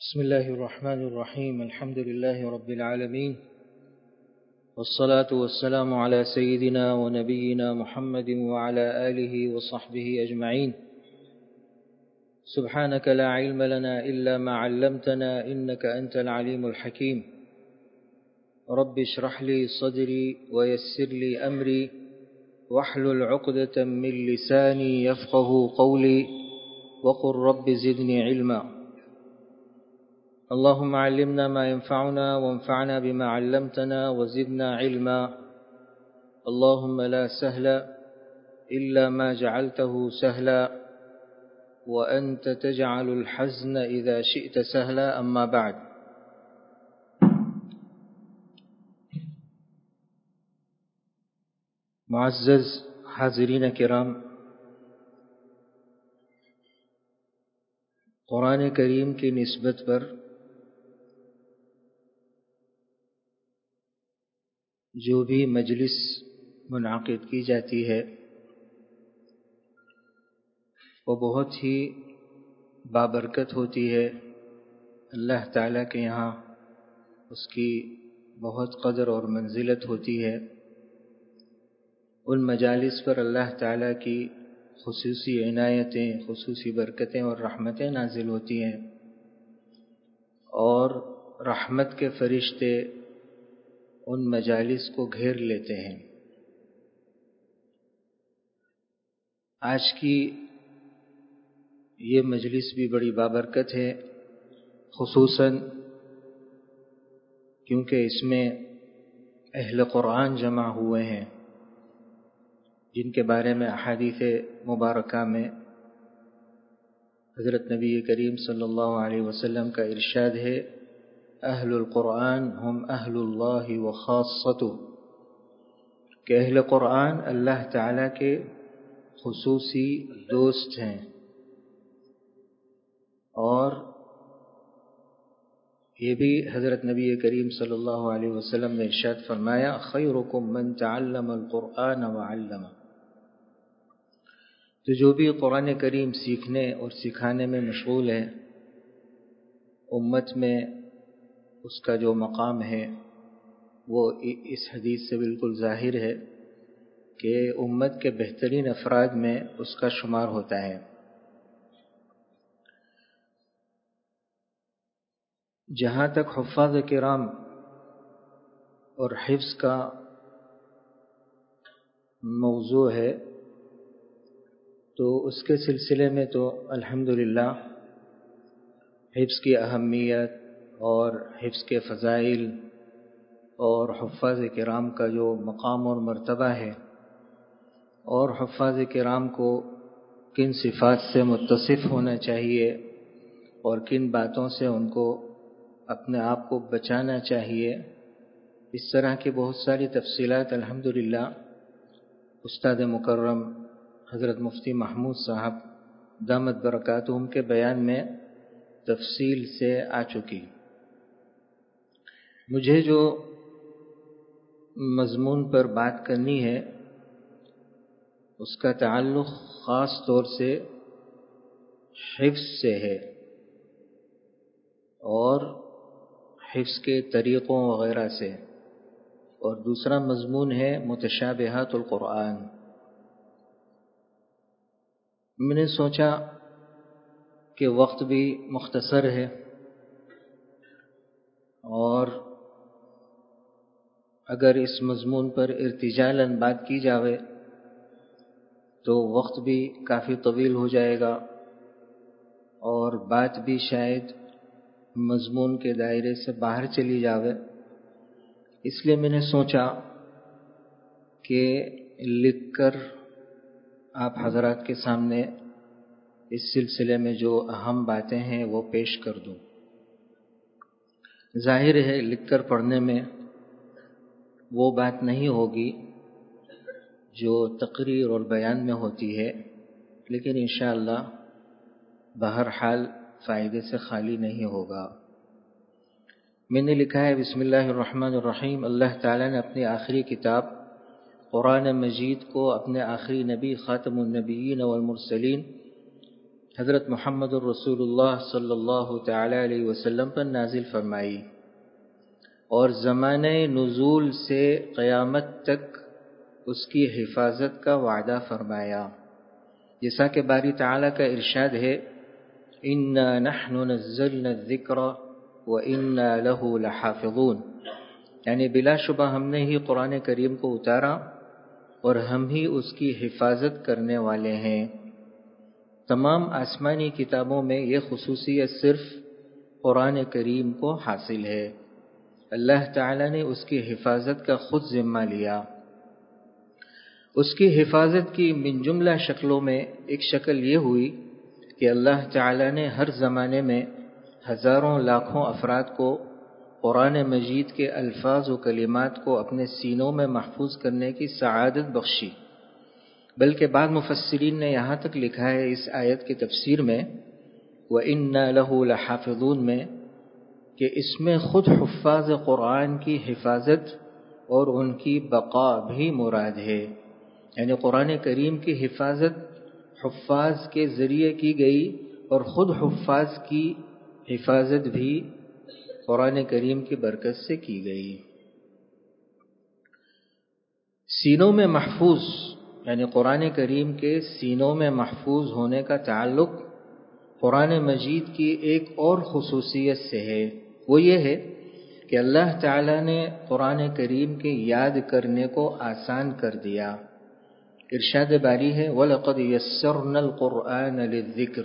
بسم الله الرحمن الرحيم، الحمد لله رب العالمين، والصلاة والسلام على سيدنا ونبينا محمد وعلى آله وصحبه أجمعين. سبحانك لا علم لنا إلا ما علمتنا إنك أنت العليم الحكيم. رب اشرح لي صدري ويسر لي أمري، واحلل عقدة من لساني يفقه قولي، وقل رب زدني علما. اللهم علمنا ما ينفعنا وانفعنا بما علمتنا وزدنا علما. اللهم لا سهل إلا ما جعلته سهلا. وأنت تجعل الحزن إذا شئت سهلا. أما بعد. معزز حاضرین کرام، قرآن کریم کی نسبت پر جو بھی مجلس منعقد کی جاتی ہے، وہ بہت ہی بابرکت ہوتی ہے۔ اللہ تعالیٰ کے یہاں اس کی بہت قدر اور منزلت ہوتی ہے۔ ان مجالس پر اللہ تعالیٰ کی خصوصی عنایتیں، خصوصی برکتیں اور رحمتیں نازل ہوتی ہیں۔ اور رحمت کے فرشتے ان مجالس کو گھیر لیتے ہیں۔ آج کی یہ مجلس بھی بڑی بابرکت ہے، خصوصاً کیونکہ اس میں اہل قرآن جمع ہوئے ہیں، جن کے بارے میں احادیث مبارکہ میں حضرت نبی کریم صلی اللہ علیہ وسلم کا ارشاد ہے۔ اہل القرآن ہم اہل اللہ و کہ اہل قرآن اللہ تعالیٰ کے خصوصی دوست ہیں۔ اور یہ بھی حضرت نبی کریم صلی اللہ علیہ وسلم نے ارشاد فرمایا، خیرکم من تعلم القرآن وعلم تو جو بھی قرآن کریم سیکھنے اور سکھانے میں مشغول ہے امت میں اس کا جو مقام ہے، وہ اس حدیث سے بالکل ظاہر ہے کہ امت کے بہترین افراد میں اس کا شمار ہوتا ہے۔ جہاں تک حفاظ کرام اور حفظ کا موضوع ہے، تو اس کے سلسلے میں تو الحمدللہ حفظ کی اہمیت اور حفظ کے فضائل اور حفاظ کرام کا جو مقام اور مرتبہ ہے اور حفاظ کرام کو کن صفات سے متصف ہونا چاہیے اور کن باتوں سے ان کو اپنے آپ کو بچانا چاہیے، اس طرح کی بہت ساری تفصیلات الحمد استاد مکرم حضرت مفتی محمود صاحب دامت برکاتہم کے بیان میں تفصیل سے آ چکی۔ مجھے جو مضمون پر بات کرنی ہے، اس کا تعلق خاص طور سے حفظ سے ہے اور حفظ کے طریقوں وغیرہ سے۔ اور دوسرا مضمون ہے متشابہات القرآن۔ میں نے سوچا کہ وقت بھی مختصر ہے اور اگر اس مضمون پر ارتجال بات کی جاوے، تو وقت بھی کافی طویل ہو جائے گا اور بات بھی شاید مضمون کے دائرے سے باہر چلی جاوے۔ اس لیے میں نے سوچا کہ لکھ کر آپ حضرات کے سامنے اس سلسلے میں جو اہم باتیں ہیں وہ پیش کر دوں۔ ظاہر ہے، لکھ کر پڑھنے میں وہ بات نہیں ہوگی جو تقریر اور بیان میں ہوتی ہے، لیکن انشاءاللہ بہرحال فائدے سے خالی نہیں ہوگا۔ میں نے لکھا ہے، بسم اللہ الرحمن الرحیم، اللہ تعالیٰ نے اپنی آخری کتاب قرآن مجید کو اپنے آخری نبی، خاتم النبیین والمرسلین، حضرت محمد الرسول اللہ صلی اللہ تعالی علیہ وسلم پر نازل فرمائی۔ اور زمانۂ نزول سے قیامت تک اس کی حفاظت کا وعدہ فرمایا۔ جیسا کہ باری تعالیٰ کا ارشاد ہے ان نحن نزلنا الذکر و ان له لحافظون یعنی بلا شبہ ہم نے ہی قرآن کریم کو اتارا اور ہم ہی اس کی حفاظت کرنے والے ہیں۔ تمام آسمانی کتابوں میں یہ خصوصیت صرف قرآن کریم کو حاصل ہے۔ اللہ تعالی نے اس کی حفاظت کا خود ذمہ لیا۔ اس کی حفاظت کی من جملہ شکلوں میں ایک شکل یہ ہوئی کہ اللہ تعالی نے ہر زمانے میں ہزاروں لاکھوں افراد کو قرآن مجید کے الفاظ و کلمات کو اپنے سینوں میں محفوظ کرنے کی سعادت بخشی۔ بلکہ بعض مفسرین نے یہاں تک لکھا ہے اس آیت کی تفسیر میں وہ ان لہو الحافظون میں کہ اس میں خود حفاظ قرآن کی حفاظت اور ان کی بقا بھی مراد ہے۔ یعنی قرآن کریم کی حفاظت حفاظ کے ذریعے کی گئی اور خود حفاظ کی حفاظت بھی قرآن کریم کی برکت سے کی گئی۔ سینوں میں محفوظ یعنی قرآن کریم کے سینوں میں محفوظ ہونے کا تعلق قرآن مجید کی ایک اور خصوصیت سے ہے۔ وہ یہ ہے کہ اللہ تعالی نے قرآن کریم کے یاد کرنے کو آسان کر دیا۔ ارشاد باری ہے، وَلَقَدْ يَسَّرْنَا الْقُرْآنَ لِلذِّكْرِ۔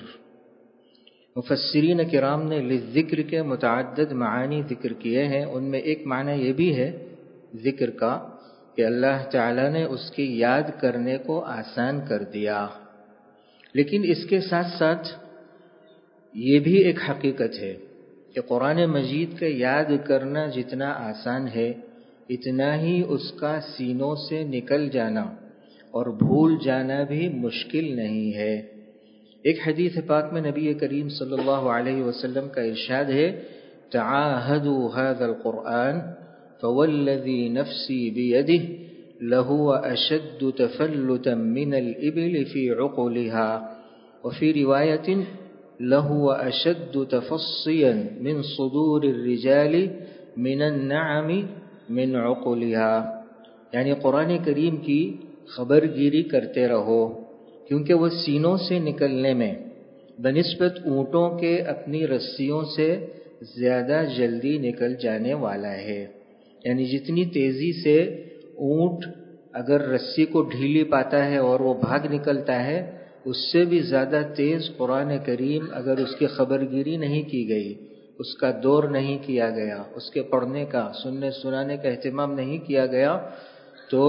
مفسرین کرام نے لذکر کے متعدد معانی ذکر کیے ہیں۔ ان میں ایک معنی یہ بھی ہے ذکر کا کہ اللہ تعالی نے اس کی یاد کرنے کو آسان کر دیا۔ لیکن اس کے ساتھ ساتھ یہ بھی ایک حقیقت ہے۔ کہ قرآن مجید کا یاد کرنا جتنا آسان ہے، اتنا ہی اس کا سینوں سے نکل جانا اور بھول جانا بھی مشکل نہیں ہے۔ ایک حدیث پاک میں نبی کریم صلی اللہ علیہ وسلم کا ارشاد ہے، تعاہدوا هذا القرآن فوالذي نفسي بيده لهو أشد تفلتا من الإبل في عقلها وفي رواية لهو أشد تفصيا من صدور الرجال من النعم من عقلها۔ یعنی قرآن کریم کی خبر گیری کرتے رہو، کیونکہ وہ سینوں سے نکلنے میں بنسبت اونٹوں کے اپنی رسیوں سے زیادہ جلدی نکل جانے والا ہے۔ یعنی جتنی تیزی سے اونٹ اگر رسی کو ڈھیلی پاتا ہے اور وہ بھاگ نکلتا ہے اس سے بھی زیادہ تیز قرآن کریم اگر اس کی خبر گیری نہیں کی گئی، اس کا دور نہیں کیا گیا، اس کے پڑھنے کا، سننے سنانے کا اہتمام نہیں کیا گیا، تو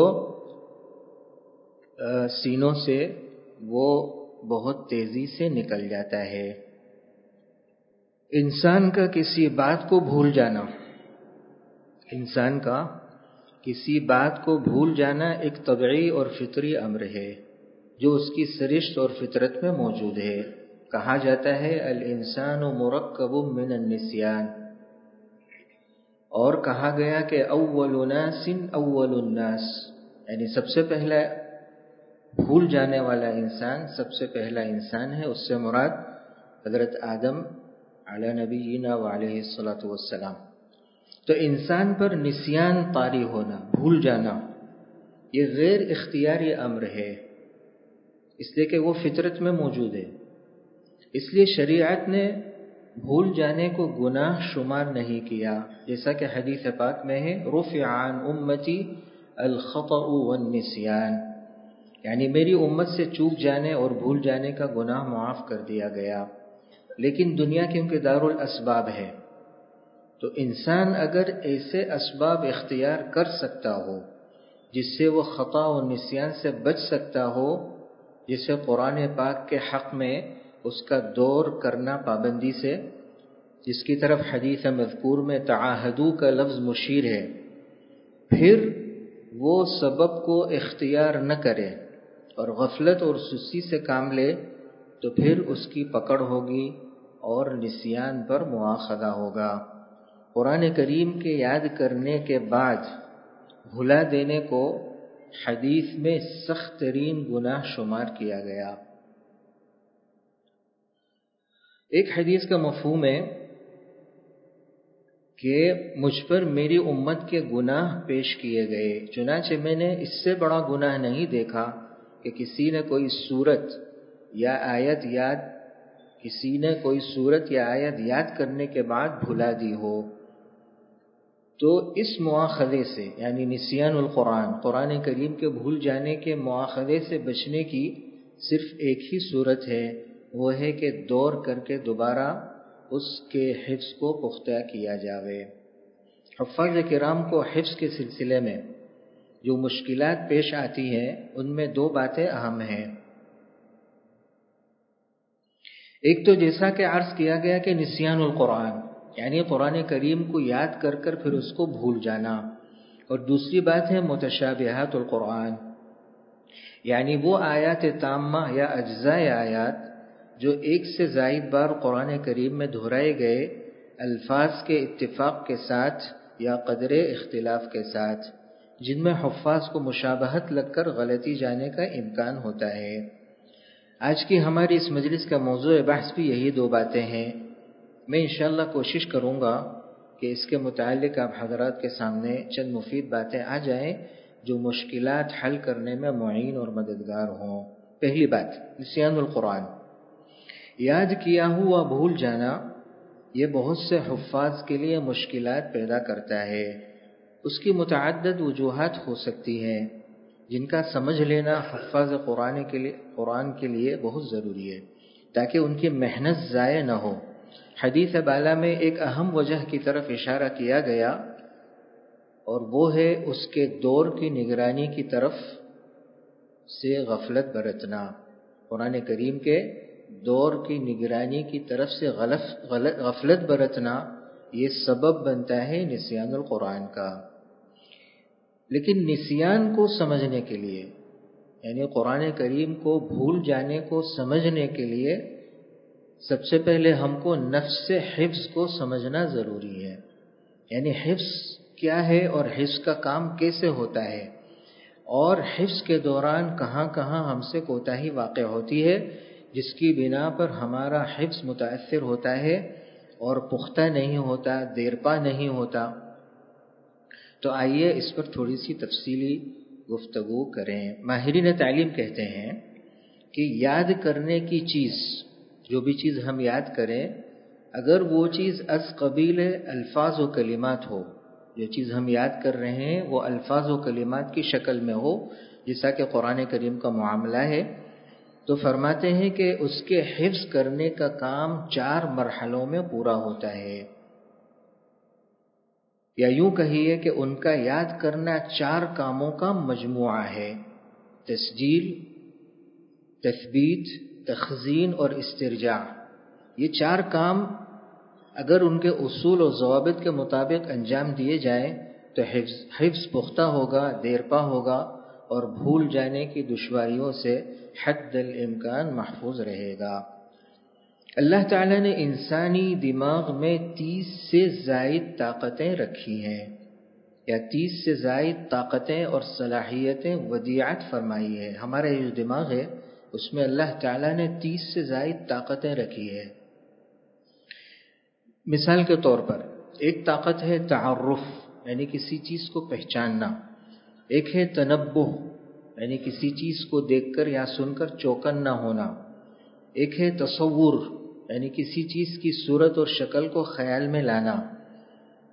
سینوں سے وہ بہت تیزی سے نکل جاتا ہے۔ انسان کا کسی بات کو بھول جانا، انسان کا کسی بات کو بھول جانا ایک طبعی اور فطری امر ہے۔ جو اس کی سرشت اور فطرت میں موجود ہے۔ کہا جاتا ہے، الانسان و مرکب من النسیان۔ اور کہا گیا کہ اول ناس، اول الناس۔ یعنی سب سے پہلا بھول جانے والا انسان، سب سے پہلا انسان ہے۔ اس سے مراد حضرت آدم علیہ نبی و علیہ والسلام۔ تو انسان پر نسیان طاری ہونا، بھول جانا، یہ غیر اختیاری امر ہے۔ اس لیے کہ وہ فطرت میں موجود ہے۔ اس لیے شریعت نے بھول جانے کو گناہ شمار نہیں کیا۔ جیسا کہ حدیث پاک میں ہے، رفع عن امتی الخطأ والنسیان۔ یعنی میری امت سے چوک جانے اور بھول جانے کا گناہ معاف کر دیا گیا۔ لیکن دنیا کیونکہ دار الاسباب ہے تو انسان اگر ایسے اسباب اختیار کر سکتا ہو، جس سے وہ خطا و نسیان سے بچ سکتا ہو جسے قرآن پاک کے حق میں اس کا دور کرنا پابندی سے، جس کی طرف حدیث مذکور میں تعاہدو کا لفظ مشیر ہے۔ پھر وہ سبب کو اختیار نہ کرے اور غفلت اور سسی سے کام لے، تو پھر اس کی پکڑ ہوگی اور نسیان پر مواخذہ ہوگا۔ قرآن کریم کے یاد کرنے کے بعد بھلا دینے کو حدیث میں سخت ترین گناہ شمار کیا گیا۔ ایک حدیث کا مفہوم ہے کہ مجھ پر میری امت کے گناہ پیش کیے گئے۔ چنانچہ میں نے اس سے بڑا گناہ نہیں دیکھا کہ کسی نے کوئی صورت یا آیت یاد، کسی نے کوئی صورت یا آیت یاد کرنے کے بعد بھلا دی ہو۔ تو اس مواخذے سے یعنی نسیان القرآن، قرآن کریم کے بھول جانے کے مواخذے سے بچنے کی صرف ایک ہی صورت ہے، وہ ہے کہ دور کر کے دوبارہ اس کے حفظ کو پختہ کیا جاوے۔ حفاظ کرام کو حفظ کے سلسلے میں جو مشکلات پیش آتی ہیں، ان میں دو باتیں اہم ہیں۔ ایک تو جیسا کہ عرض کیا گیا کہ نسیان القرآن یعنی قرآن کریم کو یاد کر کر پھر اس کو بھول جانا۔ اور دوسری بات ہے متشابہات القرآن۔ یعنی وہ آیات تامہ یا اجزاء آیات جو ایک سے زائد بار قرآن کریم میں دہرائے گئے الفاظ کے اتفاق کے ساتھ یا قدر اختلاف کے ساتھ، جن میں حفاظ کو مشابہت لگ کر غلطی جانے کا امکان ہوتا ہے۔ آج کی ہماری اس مجلس کا موضوع بحث بھی یہی دو باتیں ہیں۔ میں انشاءاللہ کوشش کروں گا کہ اس کے متعلق آپ حضرات کے سامنے چند مفید باتیں آ جائیں جو مشکلات حل کرنے میں معین اور مددگار ہوں۔ پہلی بات، نسیان القرآن۔ یاد کیا ہوا بھول جانا، یہ بہت سے حفاظ کے لیے مشکلات پیدا کرتا ہے۔ اس کی متعدد وجوہات ہو سکتی ہیں، جن کا سمجھ لینا حفاظ قرآن کے لیے، قرآن کے لیے بہت ضروری ہے، تاکہ ان کی محنت ضائع نہ ہو۔ حدیث بالا میں ایک اہم وجہ کی طرف اشارہ کیا گیا اور وہ ہے اس کے دور کی نگرانی کی طرف سے غفلت برتنا۔ قرآن کریم کے دور کی نگرانی کی طرف سے غفلت برتنا یہ سبب بنتا ہے نسیان القرآن کا۔ لیکن نسیان کو سمجھنے کے لیے یعنی قرآن کریم کو بھول جانے کو سمجھنے کے لیے سب سے پہلے ہم کو نفس سے حفظ کو سمجھنا ضروری ہے۔ یعنی حفظ کیا ہے اور حفظ کا کام کیسے ہوتا ہے؟ اور حفظ کے دوران کہاں کہاں ہم سے کوتاہی واقع ہوتی ہے؟ جس کی بنا پر ہمارا حفظ متاثر ہوتا ہے اور پختہ نہیں ہوتا دیرپا نہیں ہوتا۔ تو آئیے اس پر تھوڑی سی تفصیلی گفتگو کریں۔ ماہرین تعلیم کہتے ہیں کہ یاد کرنے کی چیز جو بھی چیز ہم یاد کریں، اگر وہ چیز از قبیل الفاظ و کلمات ہو، جو چیز ہم یاد کر رہے ہیں، وہ الفاظ و کلمات کی شکل میں ہو، جیسا کہ قرآن کریم کا معاملہ ہے، تو فرماتے ہیں کہ اس کے حفظ کرنے کا کام چار مرحلوں میں پورا ہوتا ہے۔ یا یوں کہیے کہ ان کا یاد کرنا چار کاموں کا مجموعہ ہے۔ تسجیل، تثبیت تخزین اور استرجاع۔ یہ چار کام اگر ان کے اصول و ضوابط کے مطابق انجام دیے جائیں تو حفظ حفظ پختہ ہوگا، دیرپا ہوگا اور بھول جانے کی دشواریوں سے حد الامکان محفوظ رہے گا۔ اللہ تعالیٰ نے انسانی دماغ میں تیس سے زائد طاقتیں رکھی ہیں یا تیس سے زائد طاقتیں اور صلاحیتیں ودیعت فرمائی ہے ہمارا یہ جو دماغ ہے اس میں اللہ تعالیٰ نے تیس سے زائد طاقتیں رکھی ہے مثال کے طور پر، ایک طاقت ہے تعارف یعنی کسی چیز کو پہچاننا۔ ایک ہے تنبع یعنی کسی چیز کو دیکھ کر یا سن کر چوکن نہ ہونا۔ ایک ہے تصور یعنی کسی چیز کی صورت اور شکل کو خیال میں لانا۔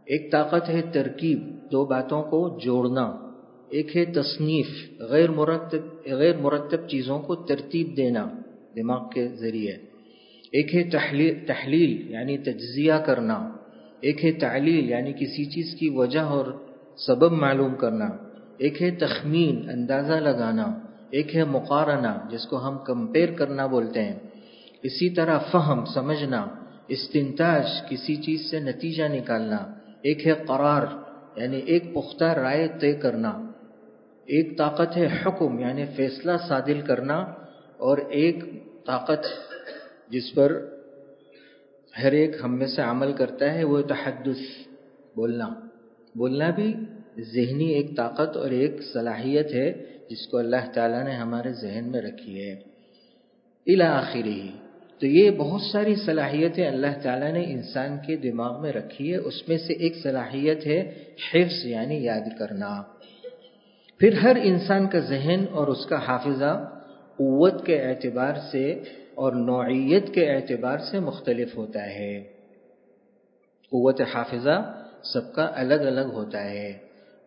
ایک طاقت ہے ترکیب، دو باتوں کو جوڑنا۔ ایک ہے تصنیف، غیر مرتب غیر مرتب چیزوں کو ترتیب دینا دماغ کے ذریعے۔ ایک ہے تحلیل تحلیل یعنی تجزیہ کرنا۔ ایک ہے تعلیل یعنی کسی چیز کی وجہ اور سبب معلوم کرنا۔ ایک ہے تخمین، اندازہ لگانا۔ ایک ہے مقارنہ، جس کو ہم کمپیر کرنا بولتے ہیں۔ اسی طرح فہم، سمجھنا۔ استنتاج، کسی چیز سے نتیجہ نکالنا۔ ایک ہے قرار یعنی ایک پختہ رائے طے کرنا۔ ایک طاقت ہے حکم یعنی فیصلہ صادل کرنا، اور ایک طاقت جس پر ہر ایک ہم میں سے عمل کرتا ہے، وہ تحدث، بولنا۔ بولنا بھی ذہنی ایک طاقت اور ایک صلاحیت ہے جس کو اللہ تعالیٰ نے ہمارے ذہن میں رکھی ہے۔ الا آخری تو یہ بہت ساری صلاحیتیں اللہ تعالیٰ نے انسان کے دماغ میں رکھی ہے۔ اس میں سے ایک صلاحیت ہے حفظ یعنی یاد کرنا۔ پھر ہر انسان کا ذہن اور اس کا حافظہ قوت کے اعتبار سے اور نوعیت کے اعتبار سے مختلف ہوتا ہے۔ قوت حافظہ سب کا الگ الگ ہوتا ہے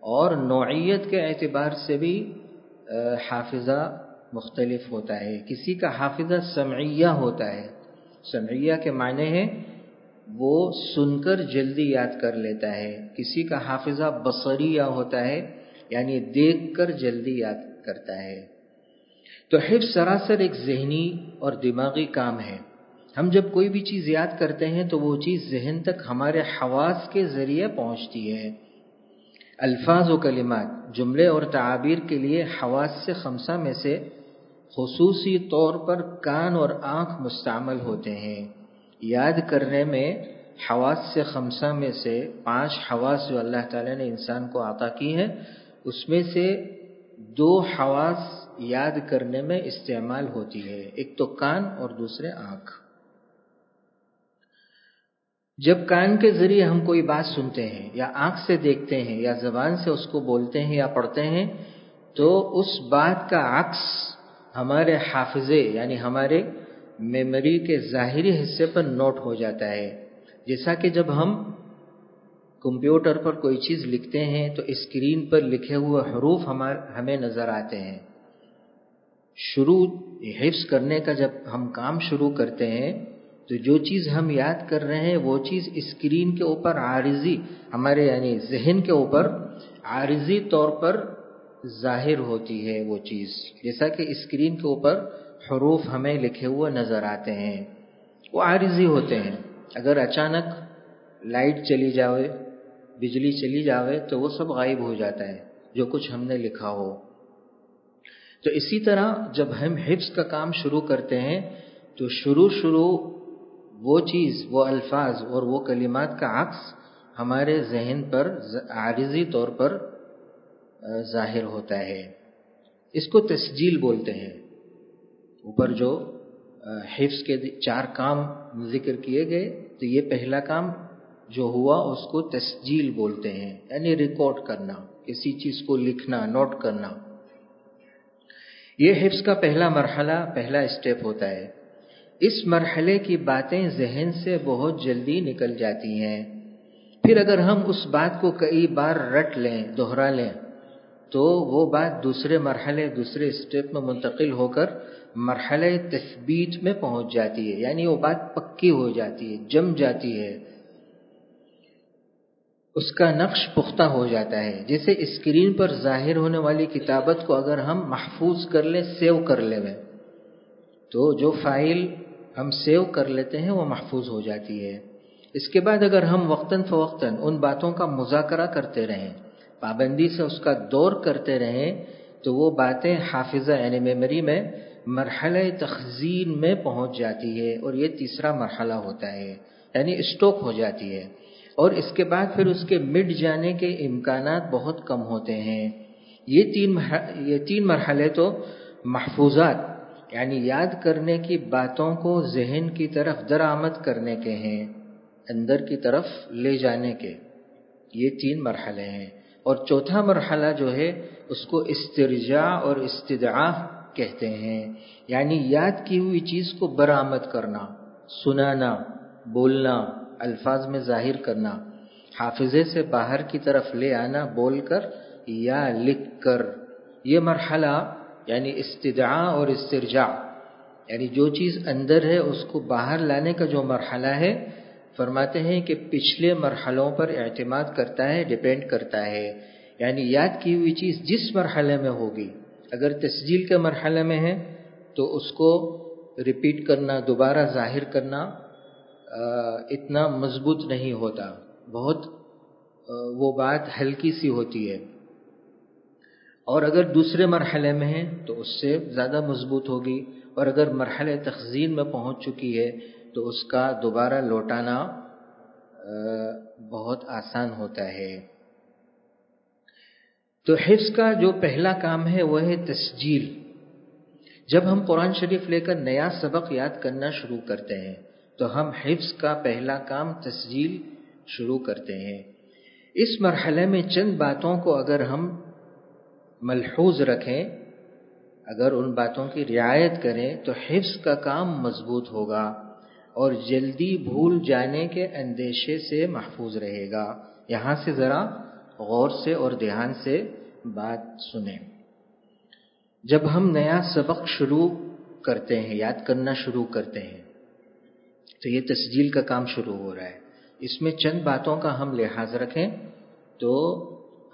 اور نوعیت کے اعتبار سے بھی حافظہ مختلف ہوتا ہے۔ کسی کا حافظہ سمعیہ ہوتا ہے۔ سمعیہ کے معنی ہے وہ سن کر جلدی یاد کر لیتا ہے۔ کسی کا حافظہ بصریہ ہوتا ہے یعنی دیکھ کر جلدی یاد کرتا ہے۔ تو حفظ سراسر ایک ذہنی اور دماغی کام ہے۔ ہم جب کوئی بھی چیز یاد کرتے ہیں تو وہ چیز ذہن تک ہمارے حواس کے ذریعے پہنچتی ہے۔ الفاظ و کلمات، جملے اور تعابیر کے لیے حواس سے خمسہ میں سے خصوصی طور پر کان اور آنکھ مستعمل ہوتے ہیں۔ یاد کرنے میں حواس سے خمسہ میں سے پانچ حواس جو اللہ تعالیٰ نے انسان کو عطا کی ہے اس میں سے دو حواس یاد کرنے میں استعمال ہوتی ہے، ایک تو کان اور دوسرے آنکھ۔ جب کان کے ذریعے ہم کوئی بات سنتے ہیں یا آنکھ سے دیکھتے ہیں یا زبان سے اس کو بولتے ہیں یا پڑھتے ہیں، تو اس بات کا عکس ہمارے حافظے یعنی ہمارے میموری کے ظاہری حصے پر نوٹ ہو جاتا ہے۔ جیسا کہ جب ہم کمپیوٹر پر کوئی چیز لکھتے ہیں تو اسکرین پر لکھے ہوئے حروف ہمیں نظر آتے ہیں۔ شروع حفظ کرنے کا جب ہم کام شروع کرتے ہیں تو جو چیز ہم یاد کر رہے ہیں وہ چیز اسکرین کے اوپر عارضی، ہمارے یعنی ذہن کے اوپر عارضی طور پر ظاہر ہوتی ہے وہ چیز۔ جیسا کہ اسکرین کے اوپر حروف ہمیں لکھے ہوئے نظر آتے ہیں، وہ عارضی ہوتے ہیں۔ اگر اچانک لائٹ چلی جاوے بجلی چلی جاوے تو وہ سب غائب ہو جاتا ہے، جو کچھ ہم نے لکھا ہو۔ تو اسی طرح جب ہم حفظ کا کام شروع کرتے ہیں، تو شروع شروع وہ چیز، وہ الفاظ اور وہ کلمات کا عکس ہمارے ذہن پر عارضی طور پر ظاہر ہوتا ہے۔ اس کو تسجیل بولتے ہیں۔ اوپر جو حفظ کے چار کام ذکر کیے گئے، تو یہ پہلا کام جو ہوا اس کو تسجیل بولتے ہیں یعنی ریکارڈ کرنا، کسی چیز کو لکھنا نوٹ کرنا۔ یہ حفظ کا پہلا مرحلہ، پہلا اسٹیپ ہوتا ہے۔ اس مرحلے کی باتیں ذہن سے بہت جلدی نکل جاتی ہیں۔ پھر اگر ہم اس بات کو کئی بار رٹ لیں دوہرا لیں، تو وہ بات دوسرے مرحلے، دوسرے اسٹیپ میں منتقل ہو کر مرحلہ تثبیت میں پہنچ جاتی ہے۔ یعنی وہ بات پکی ہو جاتی ہے، جم جاتی ہے۔ اس کا نقش پختہ ہو جاتا ہے جیسے اسکرین پر ظاہر ہونے والی کتابت کو اگر ہم محفوظ کر لیں، سیو کر لیں تو جو فائل ہم سیو کر لیتے ہیں، وہ محفوظ ہو جاتی ہے۔ اس کے بعد اگر ہم وقتاً فوقتاً ان باتوں کا مذاکرہ کرتے رہیں، پابندی سے اس کا دور کرتے رہیں، تو وہ باتیں حافظہ یعنی میموری میں مرحلہ تخزین میں پہنچ جاتی ہے اور یہ تیسرا مرحلہ ہوتا ہے یعنی اسٹوک ہو جاتی ہے۔ اور اس کے بعد پھر اس کے مٹ جانے کے امکانات بہت کم ہوتے ہیں۔ یہ تین یہ تین مرحلے تو محفوظات یعنی یاد کرنے کی باتوں کو ذہن کی طرف درآمد کرنے کے ہیں، اندر کی طرف لے جانے کے۔ یہ تین مرحلے ہیں۔ اور چوتھا مرحلہ جو ہے، اس کو استرجاع اور استدعا کہتے ہیں۔ یعنی یاد کی ہوئی چیز کو برآمد کرنا، سنانا، بولنا الفاظ میں ظاہر کرنا، حافظے سے باہر کی طرف لے آنا بول کر، یا لکھ کر، یہ مرحلہ یعنی استدعا اور استرجاع یعنی جو چیز اندر ہے اس کو باہر لانے کا جو مرحلہ ہے، فرماتے ہیں کہ پچھلے مرحلوں پر اعتماد کرتا ہے ڈپینڈ کرتا ہے۔ یعنی یاد کی ہوئی چیز جس مرحلے میں ہوگی، اگر تسجیل کے مرحلے میں ہے تو اس کو ریپیٹ کرنا، دوبارہ ظاہر کرنا اتنا مضبوط نہیں ہوتا۔ بہت وہ بات ہلکی سی ہوتی ہے۔ اور اگر دوسرے مرحلے میں ہے تو اس سے زیادہ مضبوط ہوگی۔ اور اگر مرحلے تخزین میں پہنچ چکی ہے تو اس کا دوبارہ لوٹانا بہت آسان ہوتا ہے۔ تو حفظ کا جو پہلا کام ہے وہ ہے تسجیل۔ جب ہم قرآن شریف لے کر نیا سبق یاد کرنا شروع کرتے ہیں تو ہم حفظ کا پہلا کام تسجیل شروع کرتے ہیں۔ اس مرحلے میں چند باتوں کو اگر ہم ملحوظ رکھیں، اگر ان باتوں کی رعایت کریں، تو حفظ کا کام مضبوط ہوگا اور جلدی بھول جانے کے اندیشے سے محفوظ رہے گا۔ یہاں سے ذرا غور سے اور دھیان سے بات سنیں۔ جب ہم نیا سبق شروع کرتے ہیں، یاد کرنا شروع کرتے ہیں تو یہ تسجیل کا کام شروع ہو رہا ہے۔ اس میں چند باتوں کا ہم لحاظ رکھیں تو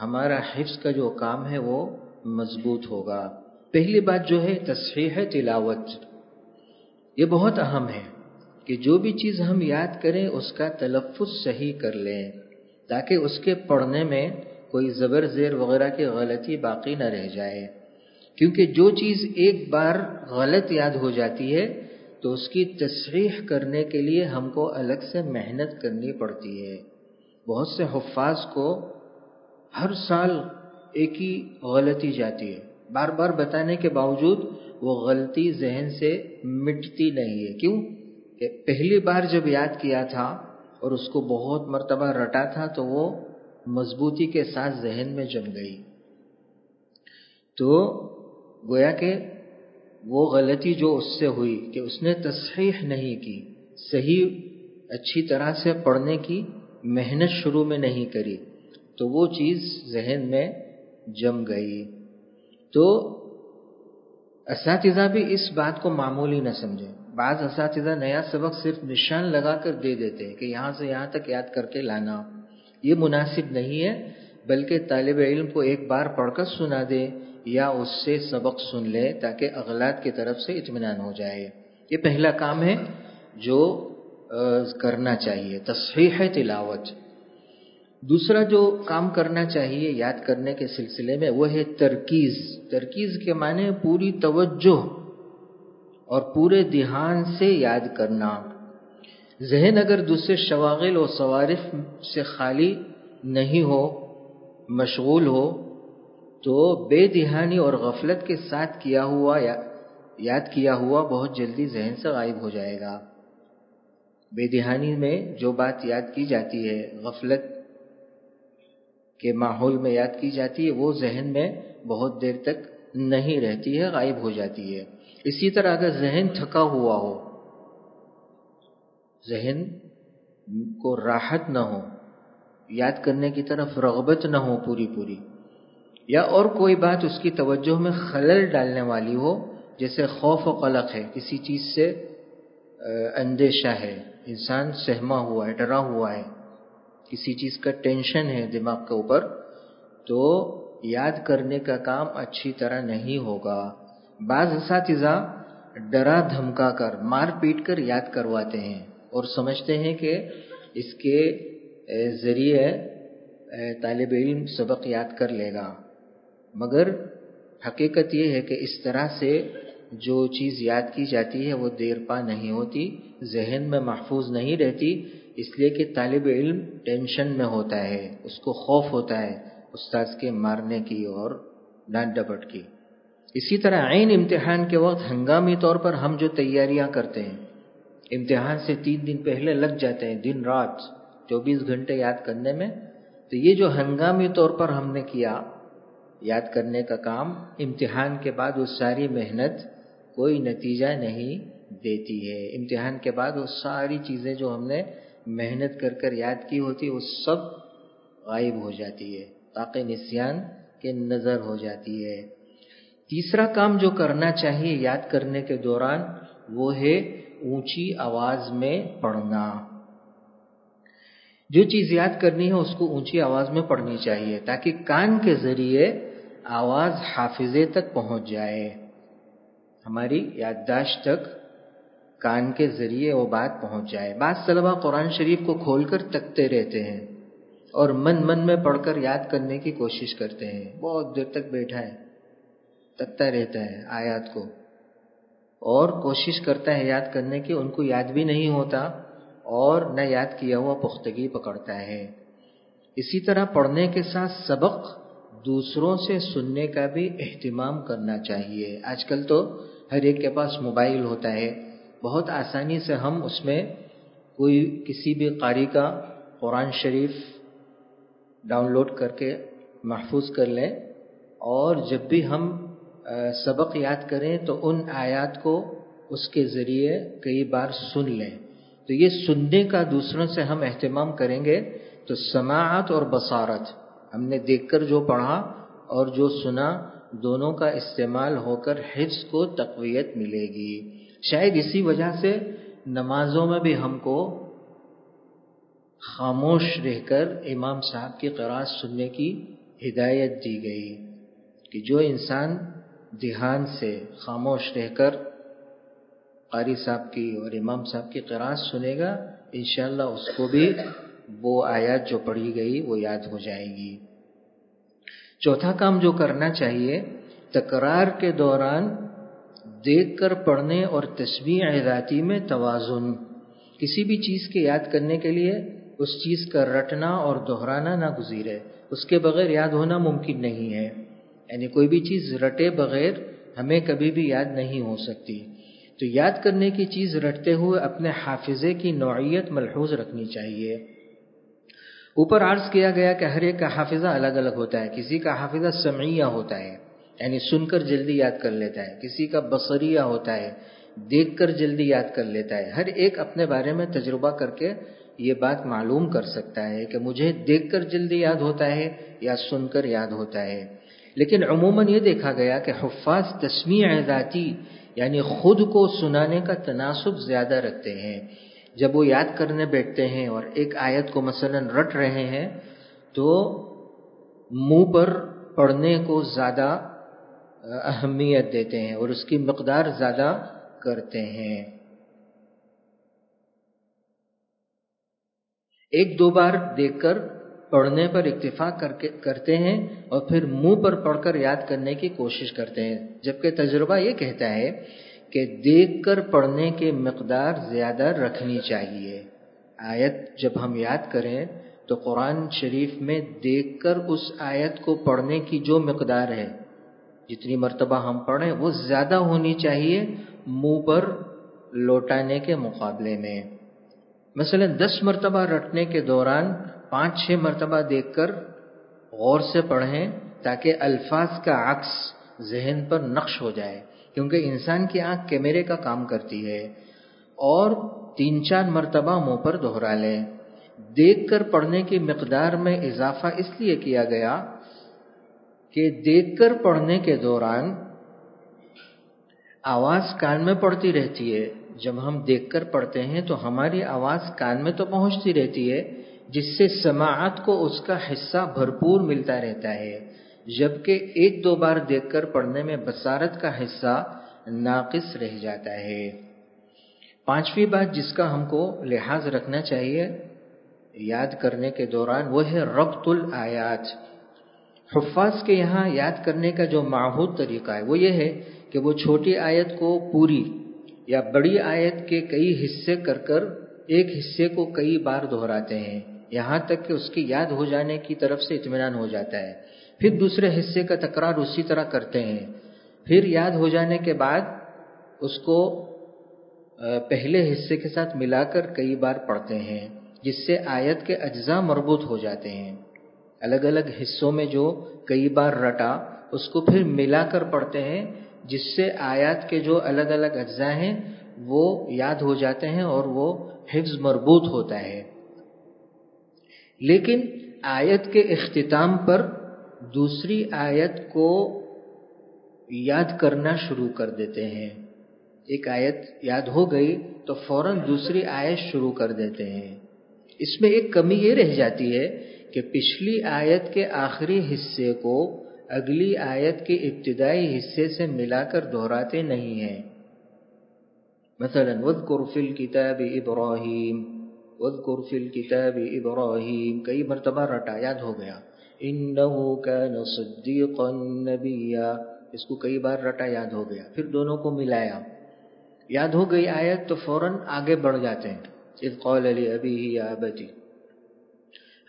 ہمارا حفظ کا جو کام ہے وہ مضبوط ہوگا۔ پہلی بات جو ہے، تصحیح تلاوت۔ یہ بہت اہم ہے کہ جو بھی چیز ہم یاد کریں، اس کا تلفظ صحیح کر لیں تاکہ اس کے پڑھنے میں کوئی زبر زیر وغیرہ کی غلطی باقی نہ رہ جائے۔ کیونکہ جو چیز ایک بار غلط یاد ہو جاتی ہے تو اس کی تصریح کرنے کے لیے ہم کو الگ سے محنت کرنی پڑتی ہے۔ بہت سے حفاظ کو ہر سال ایک ہی غلطی جاتی ہے۔ بار بار بتانے کے باوجود وہ غلطی ذہن سے مٹتی نہیں ہے۔ کیوں؟ کہ پہلی بار جب یاد کیا تھا اور اس کو بہت مرتبہ رٹا تھا تو وہ مضبوطی کے ساتھ ذہن میں جم گئی۔ تو گویا کہ وہ غلطی جو اس سے ہوئی کہ اس نے تصحیح نہیں کی، صحیح اچھی طرح سے پڑھنے کی محنت شروع میں نہیں کری، تو وہ چیز ذہن میں جم گئی۔ تو اساتذہ بھی اس بات کو معمولی نہ سمجھیں۔ بعض اساتذہ نیا سبق صرف نشان لگا کر دے دیتے ہیں کہ یہاں سے یہاں تک یاد کر کے لانا۔ یہ مناسب نہیں ہے، بلکہ طالب علم کو ایک بار پڑھ کر سنا دے یا اس سے سبق سن لے تاکہ اغلاط کی طرف سے اطمینان ہو جائے۔ یہ پہلا کام ہے جو کرنا چاہیے، تصحیح تلاوت۔ دوسرا جو کام کرنا چاہیے، یاد کرنے کے سلسلے میں، وہ ہے ترکیز۔ ترکیز کے معنی پوری توجہ اور پورے دھیان سے یاد کرنا۔ ذہن اگر دوسرے شواغل و سوارف سے خالی نہیں ہو، مشغول ہو تو بے دہانی اور غفلت کے ساتھ کیا ہوا یا یاد کیا ہوا بہت جلدی ذہن سے غائب ہو جائے گا۔ بے دہانی میں جو بات یاد کی جاتی ہے، غفلت کے ماحول میں یاد کی جاتی ہے، وہ ذہن میں بہت دیر تک نہیں رہتی ہے، غائب ہو جاتی ہے۔ اسی طرح اگر ذہن تھکا ہوا ہو، ذہن کو راحت نہ ہو، یاد کرنے کی طرف رغبت نہ ہو پوری پوری یا اور کوئی بات اس کی توجہ میں خلل ڈالنے والی ہو، جیسے خوف و قلق ہے، کسی چیز سے اندیشہ ہے، انسان سہما ہوا ہے، ڈرا ہوا ہے، کسی چیز کا ٹینشن ہے دماغ کے اوپر، تو یاد کرنے کا کام اچھی طرح نہیں ہوگا۔ بعض اساتذہ ڈرا دھمکا کر، مار پیٹ کر یاد کرواتے ہیں اور سمجھتے ہیں کہ اس کے ذریعے طالب علم سبق یاد کر لے گا۔ مگر حقیقت یہ ہے کہ اس طرح سے جو چیز یاد کی جاتی ہے وہ دیر پا نہیں ہوتی، ذہن میں محفوظ نہیں رہتی، اس لیے کہ طالب علم ٹینشن میں ہوتا ہے، اس کو خوف ہوتا ہے استاذ کے مارنے کی اور ڈانٹ ڈپٹ کی۔ اسی طرح عین امتحان کے وقت ہنگامی طور پر ہم جو تیاریاں کرتے ہیں، امتحان سے تین دن پہلے لگ جاتے ہیں، دن رات، چوبیس گھنٹے یاد کرنے میں، تو یہ جو ہنگامی طور پر ہم نے کیا یاد کرنے کا کام امتحان کے بعد وہ ساری محنت کوئی نتیجہ نہیں دیتی ہے۔ امتحان کے بعد وہ ساری چیزیں جو ہم نے محنت کر کر یاد کی ہوتی، وہ سب غائب ہو جاتی ہے تاکہ نسیان کے نظر ہو جاتی ہے۔ تیسرا کام جو کرنا چاہیے یاد کرنے کے دوران، وہ ہے اونچی آواز میں پڑھنا۔ جو چیز یاد کرنی ہے اس کو اونچی آواز میں پڑھنی چاہیے تاکہ کان کے ذریعے آواز حافظے تک پہنچ جائے۔ ہماری یادداشت تک کان کے ذریعے وہ بات پہنچ جائے۔ بعض طلبا قرآن شریف کو کھول کر تکتے رہتے ہیں اور من من میں پڑھ کر یاد کرنے کی کوشش کرتے ہیں۔ بہت دیر تک بیٹھا ہے، تکتا رہتا ہے آیات کو۔ اور کوشش کرتا ہے یاد کرنے کی، ان کو یاد بھی نہیں ہوتا اور نہ یاد کیا ہوا پختگی پکڑتا ہے۔ اسی طرح پڑھنے کے ساتھ سبق دوسروں سے سننے کا بھی اہتمام کرنا چاہیے۔ آج کل تو ہر ایک کے پاس موبائل ہوتا ہے۔ بہت آسانی سے ہم اس میں کوئی کسی بھی قاری کا قرآن شریف ڈاؤن لوڈ کر کے محفوظ کر لیں۔ اور جب بھی ہم سبق یاد کریں تو ان آیات کو اس کے ذریعے کئی بار سن لیں۔ تو یہ سننے کا دوسروں سے ہم اہتمام کریں گے تو سماعت اور بصارت ہم نے دیکھ کر جو پڑھا اور جو سنا، دونوں کا استعمال ہو کر حفظ کو تقویت ملے گی۔ شاید اسی وجہ سے نمازوں میں بھی ہم کو خاموش رہ کر امام صاحب کی قرآن سننے کی ہدایت دی گئی کہ جو انسان دھیان سے خاموش رہ کر قاری صاحب کی اور امام صاحب کی قرآن سنے گا، انشاءاللہ اس کو بھی وہ آیات جو پڑھی گئی وہ یاد ہو جائے گی۔ چوتھا کام جو کرنا چاہیے، تکرار کے دوران دیکھ کر پڑھنے اور تصویر ذاتی میں توازن۔ کسی بھی چیز کے یاد کرنے کے لیے اس چیز کا رٹنا اور دہرانا نہ گزیرے۔ اس کے بغیر یاد ہونا ممکن نہیں ہے۔ یعنی کوئی بھی چیز رٹے بغیر ہمیں کبھی بھی یاد نہیں ہو سکتی۔ تو یاد کرنے کی چیز رٹتے ہوئے اپنے حافظے کی نوعیت ملحوظ رکھنی چاہیے۔ اوپر عرض کیا گیا کہ ہر ایک کا حافظہ الگ الگ ہوتا ہے، کسی کا حافظہ سمعیہ ہوتا ہے یعنی سن کر جلدی یاد کر لیتا ہے، کسی کا بصریہ ہوتا ہے، دیکھ کر جلدی یاد کر لیتا ہے۔ ہر ایک اپنے بارے میں تجربہ کر کے یہ بات معلوم کر سکتا ہے کہ مجھے دیکھ کر جلدی یاد ہوتا ہے یا سن کر یاد ہوتا ہے۔ لیکن عموماً یہ دیکھا گیا کہ حفاظ تسمیع ذاتی یعنی خود کو سنانے کا تناسب زیادہ رکھتے ہیں۔ جب وہ یاد کرنے بیٹھتے ہیں اور ایک آیت کو مثلا رٹ رہے ہیں، تو منہ پر پڑھنے کو زیادہ اہمیت دیتے ہیں اور اس کی مقدار زیادہ کرتے ہیں۔ ایک دو بار دیکھ کر پڑھنے پر اکتفاق کر کے کرتے ہیں اور پھر منہ پر پڑھ کر یاد کرنے کی کوشش کرتے ہیں۔ جبکہ تجربہ یہ کہتا ہے کہ دیکھ کر پڑھنے کی مقدار زیادہ رکھنی چاہیے۔ آیت جب ہم یاد کریں تو قرآن شریف میں دیکھ کر اس آیت کو پڑھنے کی جو مقدار ہے، جتنی مرتبہ ہم پڑھیں، وہ زیادہ ہونی چاہیے منہ پر لوٹانے کے مقابلے میں۔ مثلا دس مرتبہ رٹنے کے دوران پانچ چھ مرتبہ دیکھ کر غور سے پڑھیں تاکہ الفاظ کا عکس ذہن پر نقش ہو جائے۔ کیونکہ انسان کی آنکھ کیمرے کا کام کرتی ہے اور تین چار مرتبہ منہ پر دوہرا لیں دیکھ کر پڑھنے کی مقدار میں اضافہ اس لیے کیا گیا کہ دیکھ کر پڑھنے کے دوران آواز کان میں پڑتی رہتی ہے۔ جب ہم دیکھ کر پڑھتے ہیں تو ہماری آواز کان میں تو پہنچتی رہتی ہے، جس سے سماعت کو اس کا حصہ بھرپور ملتا رہتا ہے۔ جبکہ ایک دو بار دیکھ کر پڑھنے میں بصارت کا حصہ ناقص رہ جاتا ہے۔ پانچویں بات جس کا ہم کو لحاظ رکھنا چاہیے یاد کرنے کے دوران وہ ہے ربط الآیات۔ حفاظ کے یہاں یاد کرنے کا جو معہود طریقہ ہے وہ یہ ہے کہ وہ چھوٹی آیت کو پوری یا بڑی آیت کے کئی حصے کر کر ایک حصے کو کئی بار دہراتے ہیں۔ یہاں تک کہ اس کی یاد ہو جانے کی طرف سے اطمینان ہو جاتا ہے۔ پھر دوسرے حصے کا تکرار اسی طرح کرتے ہیں۔ پھر یاد ہو جانے کے بعد اس کو پہلے حصے کے ساتھ ملا کر کئی بار پڑھتے ہیں، جس سے آیت کے اجزاء مربوط ہو جاتے ہیں۔ الگ الگ حصوں میں جو کئی بار رٹا، اس کو پھر ملا کر پڑھتے ہیں، جس سے آیات کے جو الگ الگ اجزاء ہیں، وہ یاد ہو جاتے ہیں اور وہ حفظ مربوط ہوتا ہے۔ لیکن آیت کے اختتام پر دوسری آیت کو یاد کرنا شروع کر دیتے ہیں۔ ایک آیت یاد ہو گئی تو فوراً دوسری آیت شروع کر دیتے ہیں۔ اس میں ایک کمی یہ رہ جاتی ہے کہ پچھلی آیت کے آخری حصے کو اگلی آیت کے ابتدائی حصے سے ملا کر دہراتے نہیں ہیں۔ مثلا وذکر فی الكتاب ابراہیم وذکر فی الكتاب ابراہیم کئی مرتبہ رٹا، یاد ہو گیا۔ انہو کان صدیقا نبیا۔ اس کو کئی بار رٹا یاد ہو گیا۔ پھر دونوں کو ملایا۔ یاد ہو گئی آیت تو فوراً آگے بڑھ جاتے ہیں۔ اذ قال لی ابیہ یا ابتی۔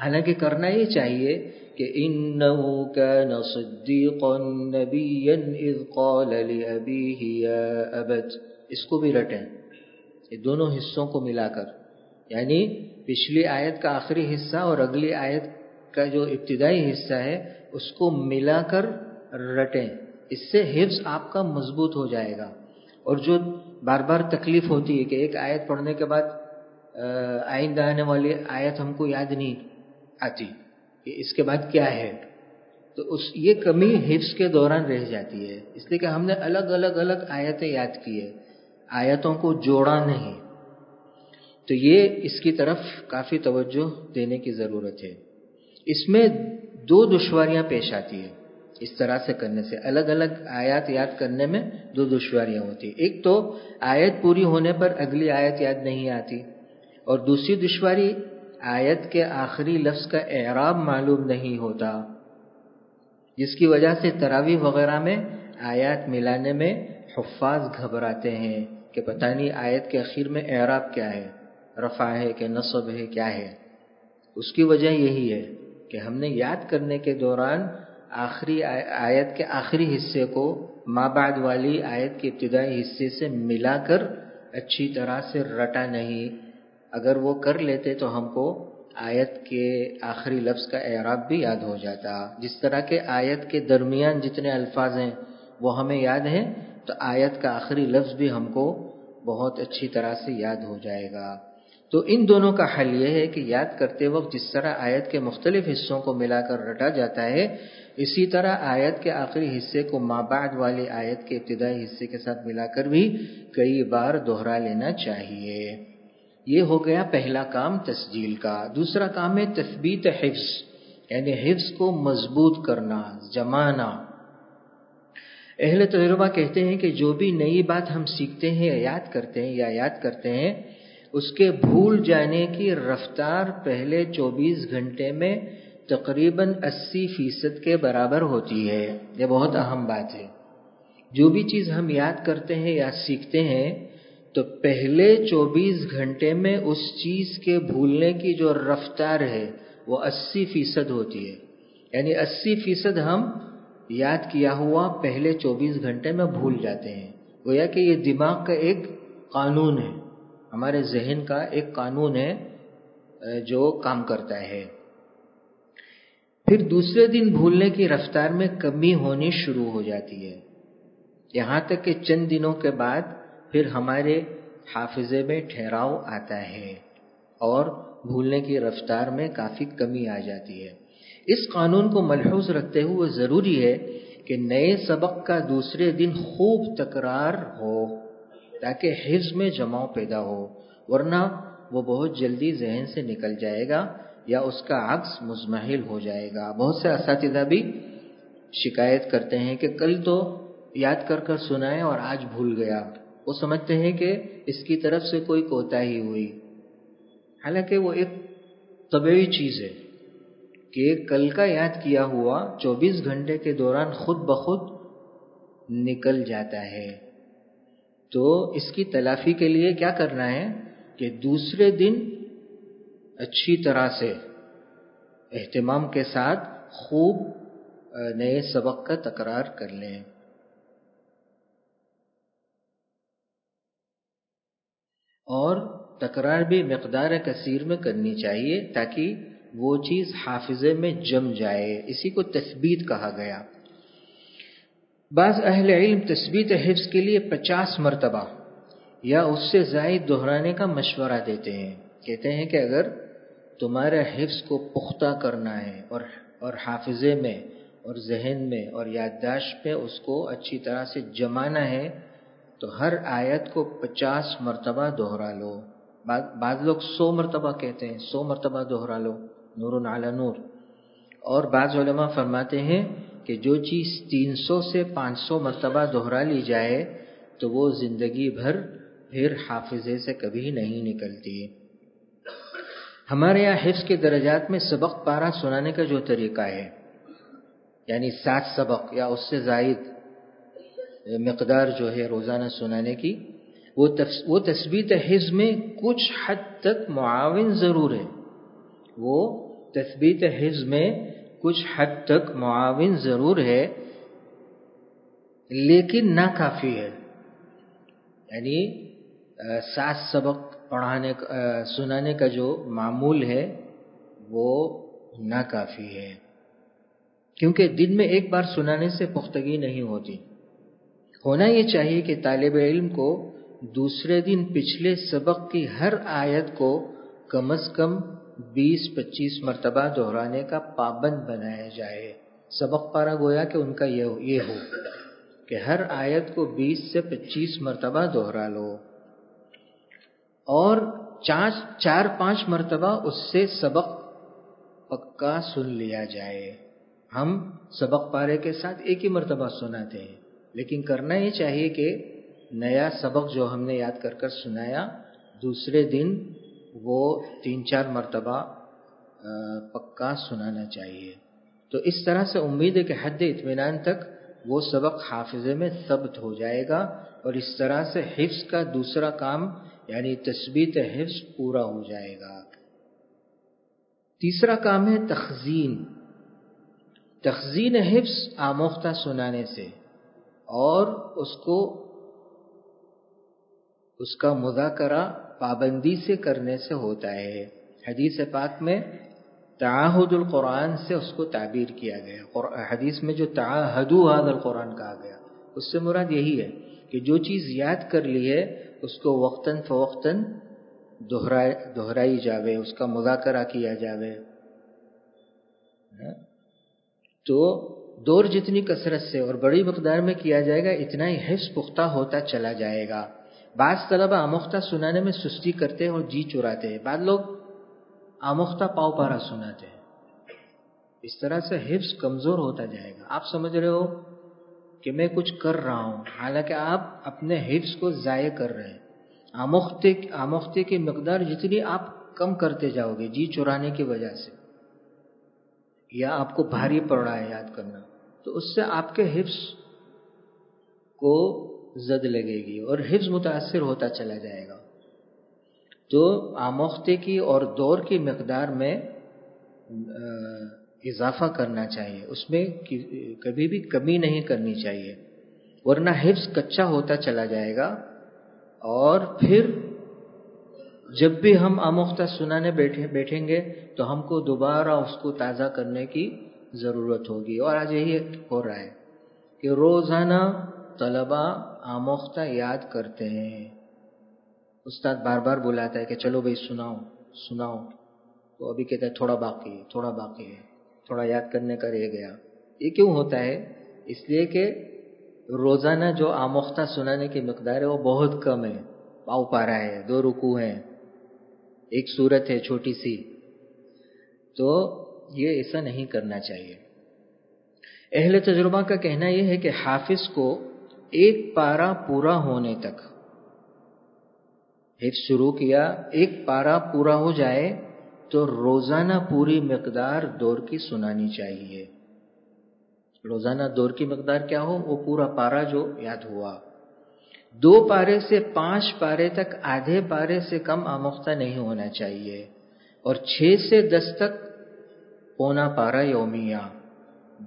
حالانکہ کرنا یہ چاہیے کہ انہو کان صدیقا نبیا اذ قال لأبیہ یا ابت۔ اس کو بھی رٹیں۔ یہ دونوں حصوں کو ملا کر۔ یعنی پچھلی آیت کا آخری حصہ اور اگلی آیت کا جو ابتدائی حصہ ہے، اس کو ملا کر رٹیں۔ اس سے حفظ آپ کا مضبوط ہو جائے گا۔ اور جو بار بار تکلیف ہوتی ہے کہ ایک آیت پڑھنے کے بعد آئندہ آنے والی آیت ہم کو یاد نہیں آتی کہ اس کے بعد کیا ہے۔ تو اس، یہ کمی حفظ کے دوران رہ جاتی ہے۔ اس لیے کہ ہم نے الگ الگ الگ آیتیں یاد کی ہے آیتوں کو جوڑا نہیں۔ تو یہ اس کی طرف کافی توجہ دینے کی ضرورت ہے۔ اس میں دو دشواریاں پیش آتی ہیں۔ اس طرح سے کرنے سے الگ الگ آیات یاد کرنے میں دو دشواریاں ہوتی ایک تو آیت پوری ہونے پر اگلی آیت یاد نہیں آتی اور دوسری دشواری آیت کے آخری لفظ کا اعراب معلوم نہیں ہوتا، جس کی وجہ سے تراوی وغیرہ میں آیات ملانے میں حفاظ گھبراتے ہیں کہ پتہ نہیں آیت کے اخیر میں اعراب کیا ہے، رفع ہے کہ نصب ہے، کیا ہے۔ اس کی وجہ یہی ہے۔ کہ ہم نے یاد کرنے کے دوران آخری آیت کے آخری حصے کو بعد والی آیت کے ابتدائی حصے سے ملا کر اچھی طرح سے رٹا نہیں۔ اگر وہ کر لیتے تو ہم کو آیت کے آخری لفظ کا اعراب بھی یاد ہو جاتا۔ جس طرح کے آیت کے درمیان جتنے الفاظ ہیں وہ ہمیں یاد ہیں، تو آیت کا آخری لفظ بھی ہم کو بہت اچھی طرح سے یاد ہو جائے گا۔ تو ان دونوں کا حل یہ ہے کہ یاد کرتے وقت جس طرح آیت کے مختلف حصوں کو ملا کر رٹا جاتا ہے، اسی طرح آیت کے آخری حصے کو بعد والی آیت کے ابتدائی حصے کے ساتھ ملا کر بھی کئی بار دوہرا لینا چاہیے۔ یہ ہو گیا پہلا کام تسجیل کا۔ دوسرا کام ہے تثبیت حفظ یعنی حفظ کو مضبوط کرنا، جمانا۔ اہل تجربہ کہتے ہیں کہ جو بھی نئی بات ہم سیکھتے ہیں یا یاد کرتے ہیں یا یاد کرتے ہیں اس کے بھول جانے کی رفتار پہلے چوبیس گھنٹے میں تقریباً اسی فیصد کے برابر ہوتی ہے۔ یہ بہت اہم بات ہے۔ جو بھی چیز ہم یاد کرتے ہیں یا سیکھتے ہیں، تو پہلے چوبیس گھنٹے میں اس چیز کے بھولنے کی جو رفتار ہے، وہ اسی فیصد ہوتی ہے۔ یعنی اسی فیصد ہم یاد کیا ہوا پہلے چوبیس گھنٹے میں بھول جاتے ہیں۔ گویا کہ یہ دماغ کا ایک قانون ہے۔ ہمارے ذہن کا ایک قانون ہے جو کام کرتا ہے۔ پھر دوسرے دن بھولنے کی رفتار میں کمی ہونی شروع ہو جاتی ہے۔ یہاں تک کہ چند دنوں کے بعد پھر ہمارے حافظے میں ٹھہراؤ آتا ہے اور بھولنے کی رفتار میں کافی کمی آ جاتی ہے۔ اس قانون کو ملحوظ رکھتے ہوئے ضروری ہے کہ نئے سبق کا دوسرے دن خوب تکرار ہو۔ تاکہ حفظ میں جماؤ پیدا ہو، ورنہ وہ بہت جلدی ذہن سے نکل جائے گا یا اس کا عکس مزمحل ہو جائے گا۔ بہت سے اساتذہ بھی شکایت کرتے ہیں کہ کل تو یاد کر کر سنائے اور آج بھول گیا۔ وہ سمجھتے ہیں کہ اس کی طرف سے کوئی کوتا ہی ہوئی۔ حالانکہ وہ ایک طبعی چیز ہے کہ کل کا یاد کیا ہوا چوبیس گھنٹے کے دوران خود بخود نکل جاتا ہے۔ تو اس کی تلافی کے لیے کیا کرنا ہے کہ دوسرے دن اچھی طرح سے اہتمام کے ساتھ خوب نئے سبق کا تکرار کر لیں۔ اور تکرار بھی مقدار کثیر میں کرنی چاہیے تاکہ وہ چیز حافظے میں جم جائے۔ اسی کو تثبیت کہا گیا۔ بعض اہل علم تثبیت حفظ کے لیے پچاس مرتبہ یا اس سے زائد دہرانے کا مشورہ دیتے ہیں۔ کہتے ہیں کہ اگر تمہارے حفظ کو پختہ کرنا ہے اور اور حافظے میں اور ذہن میں اور یادداشت میں اس کو اچھی طرح سے جمانا ہے، تو ہر آیت کو پچاس مرتبہ دوہرا لو۔ بعض لوگ سو مرتبہ کہتے ہیں، سو مرتبہ دوہرا لو۔ نور علی نور۔ اور بعض علماء فرماتے ہیں کہ جو چیز تین سو سے پانچ سو مرتبہ دوہرا لی جائے تو وہ زندگی بھر پھر حافظے سے کبھی نہیں نکلتی۔ ہمارے یہاں حفظ کے درجات میں سبق پارا سنانے کا جو طریقہ ہے یعنی سات سبق یا اس سے زائد مقدار جو ہے روزانہ سنانے کی، وہ تصویر حفظ میں کچھ حد تک معاون ضرور ہے۔ وہ تصویر حفظ میں کچھ حد تک معاون ضرور ہے، لیکن نہ کافی ہے۔ یعنی سات سبق پڑھانے سنانے کا جو معمول ہے، وہ نہ کافی ہے۔ کیونکہ دن میں ایک بار سنانے سے پختگی نہیں ہوتی۔ ہونا یہ چاہیے کہ طالب علم کو دوسرے دن پچھلے سبق کی ہر آیت کو کم از کم بیس پچیس مرتبہ دہرانے کا پابند بنایا جائے۔ سبق پارا گویا کہ ان کا یہ ہو کہ ہر آیت کو بیس سے پچیس مرتبہ دوہرا لو۔ اور چار چار پانچ مرتبہ اس سے سبق پکا سن لیا جائے۔ ہم سبق پارے کے ساتھ ایک ہی مرتبہ سناتے ہیں، لیکن کرنا یہ چاہیے کہ نیا سبق جو ہم نے یاد کر کر سنایا، دوسرے دن وہ تین چار مرتبہ پکا سنانا چاہیے۔ تو اس طرح سے امید ہے کہ حد اطمینان تک وہ سبق حافظے میں ثبت ہو جائے گا اور اس طرح سے حفظ کا دوسرا کام یعنی تثبیت حفظ، پورا ہو جائے گا۔ تیسرا کام ہے تخزین۔ تخزین حفظ آموختہ سنانے سے اور اس کو، اس کا مذاکرہ پابندی سے کرنے سے ہوتا ہے۔ حدیث پاک میں تعاہد القرآن سے اس کو تعبیر کیا گیا۔ حدیث میں جو تعاہد القرآن کہا گیا، اس سے مراد یہی ہے کہ جو چیز یاد کر لی ہے، اس کو وقتاً فوقتاً دہرائی جاوے، اس کا مذاکرہ کیا جاوے۔ ہاں؟ تو دور جتنی کثرت سے اور بڑی مقدار میں کیا جائے گا، اتنا ہی حفظ پختہ ہوتا چلا جائے گا۔ بعض طلبہ آموختہ سنانے میں سستی کرتے ہیں اور جی چراتے ہیں۔ بعض لوگ آموختہ پاؤ پارا سناتے ہیں۔ اس طرح سے حفظ کمزور ہوتا جائے گا۔ آپ سمجھ رہے ہو کہ میں کچھ کر رہا ہوں، حالانکہ آپ اپنے حفظ کو ضائع کر رہے ہیں۔ آموختے آموختے کی مقدار جتنی آپ کم کرتے جاؤ گے جی چرانے کی وجہ سے، یا آپ کو بھاری پڑ رہا ہے یاد کرنا، تو اس سے آپ کے حفظ کو زد لگے گی اور حفظ متاثر ہوتا چلا جائے گا۔ تو آموختے کی اور دور کی مقدار میں اضافہ کرنا چاہیے۔ اس میں کبھی بھی کمی نہیں کرنی چاہیے۔ ورنہ حفظ کچا ہوتا چلا جائے گا۔ اور پھر جب بھی ہم آموختہ سنانے بیٹھے، بیٹھیں گے تو ہم کو دوبارہ اس کو تازہ کرنے کی ضرورت ہوگی۔ اور آج یہی ہو رہا ہے کہ روزانہ طلبا آموختہ یاد کرتے ہیں۔ استاد بار بار بلاتا ہے کہ چلو بھائی سناؤ سناؤ۔ تو ابھی کہتا ہے تھوڑا باقی ہے، تھوڑا باقی ہے۔ تھوڑا یاد کرنے کا رہ گیا۔ یہ کیوں ہوتا ہے؟ اس لیے کہ روزانہ جو آموختہ سنانے کی مقدار ہے وہ بہت کم ہے۔ پاؤ پارا ہے، دو رکو ہیں۔ ایک صورت ہے، چھوٹی سی۔ تو یہ ایسا نہیں کرنا چاہیے۔ اہل تجربہ کا کہنا یہ ہے کہ حافظ کو ایک پارا پورا ہونے تک۔ حفظ شروع کیا، ایک پارا پورا ہو جائے تو روزانہ پوری مقدار دور کی سنانی چاہیے۔ روزانہ دور کی مقدار کیا ہو؟ وہ پورا پارا جو یاد ہوا۔ دو پارے سے پانچ پارے تک آدھے پارے سے کم آموختہ نہیں ہونا چاہیے۔ اور چھ سے دس تک پونا پارا یومیہ۔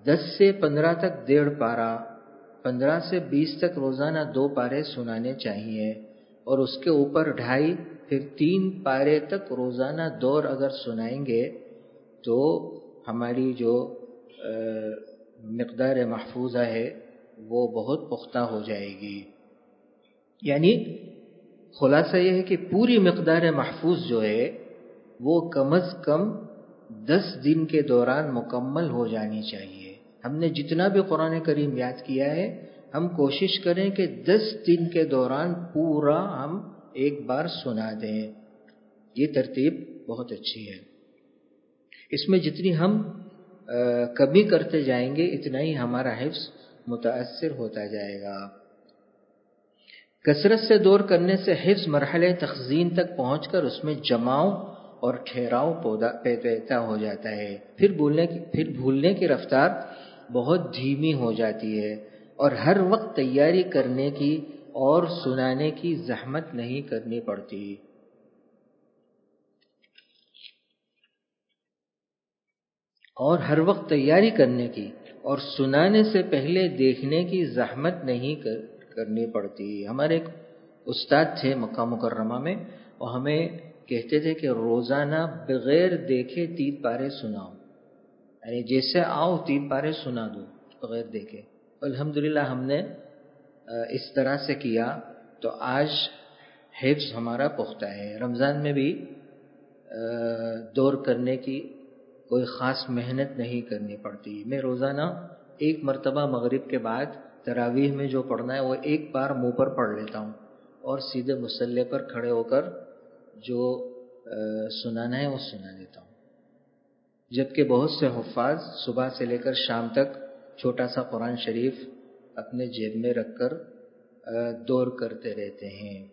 دس سے پندرہ تک ڈیڑھ پارا۔ پندرہ سے بیس تک روزانہ دو پارے سنانے چاہیے اور اس کے اوپر ڈھائی، پھر تین پارے تک روزانہ دور اگر سنائیں گے تو ہماری جو مقدار محفوظہ ہے وہ بہت پختہ ہو جائے گی۔ یعنی خلاصہ یہ ہے کہ پوری مقدار محفوظ جو ہے وہ کم از کم دس دن کے دوران مکمل ہو جانی چاہیے۔ ہم نے جتنا بھی قرآن کریم یاد کیا ہے، ہم کوشش کریں کہ دس دن کے دوران پورا ہم ایک بار سنا دیں۔ یہ ترتیب بہت اچھی ہے۔ اس میں جتنی ہم کمی کرتے جائیں گے، اتنا ہی ہمارا حفظ متاثر ہوتا جائے گا۔ کثرت سے دور کرنے سے حفظ مرحلے تخزین تک پہنچ کر اس میں جماؤ اور ٹھہراؤ پیدا ہو جاتا ہے۔ پھر بھولنے کی، پھر بھولنے کی رفتار بہت دھیمی ہو جاتی ہے اور ہر وقت تیاری کرنے کی اور سنانے کی زحمت نہیں کرنی پڑتی۔ اور ہر وقت تیاری کرنے کی اور سنانے سے پہلے دیکھنے کی زحمت نہیں کرنی پڑتی۔ ہمارے ایک استاد تھے مکہ مکرمہ میں، وہ ہمیں کہتے تھے کہ روزانہ بغیر دیکھے تین پارے سناؤ۔ یعنی جیسے آؤ تین پارے سنا دو، بغیر دیکھے۔ الحمد ہم نے اس طرح سے کیا۔ تو آج حفظ ہمارا پختہ ہے۔ رمضان میں بھی دور کرنے کی کوئی خاص محنت نہیں کرنی پڑتی۔ میں روزانہ ایک مرتبہ مغرب کے بعد تراویح میں جو پڑھنا ہے، وہ ایک بار منہ پر پڑھ لیتا ہوں۔ اور سیدھے مسلح پر کھڑے ہو کر جو سنانا ہے، وہ سنا دیتا ہوں۔ جبکہ بہت سے حفاظ صبح سے لے کر شام تک چھوٹا سا قرآن شریف اپنے جیب میں رکھ کر دور کرتے رہتے ہیں۔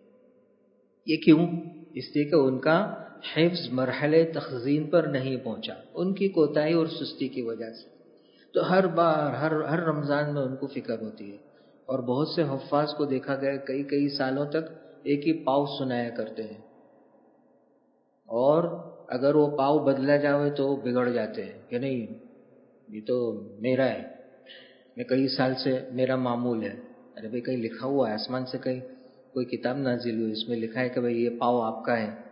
یہ کیوں؟ اس لیے کہ ان کا حفظ مرحلے تخزین پر نہیں پہنچا، ان کی کوتاہی اور سستی کی وجہ سے۔ تو ہر بار، ہر ہر رمضان میں ان کو فکر ہوتی ہے۔ اور بہت سے حفاظ کو دیکھا گیا، کئی کئی سالوں تک ایک ہی پاؤ سنایا کرتے ہیں۔ اور اگر وہ پاؤ بدلا جاوے تو بگڑ جاتے ہیں کہ نہیں، یہ تو میرا ہے۔ میں کئی سال سے میرا معمول ہے۔ ارے بھائی، کہیں لکھا ہوا ہے؟ آسمان سے کہیں کوئی کتاب نازل ہوئی، اس میں لکھا ہے کہ بھائی یہ پاؤ آپ کا ہے۔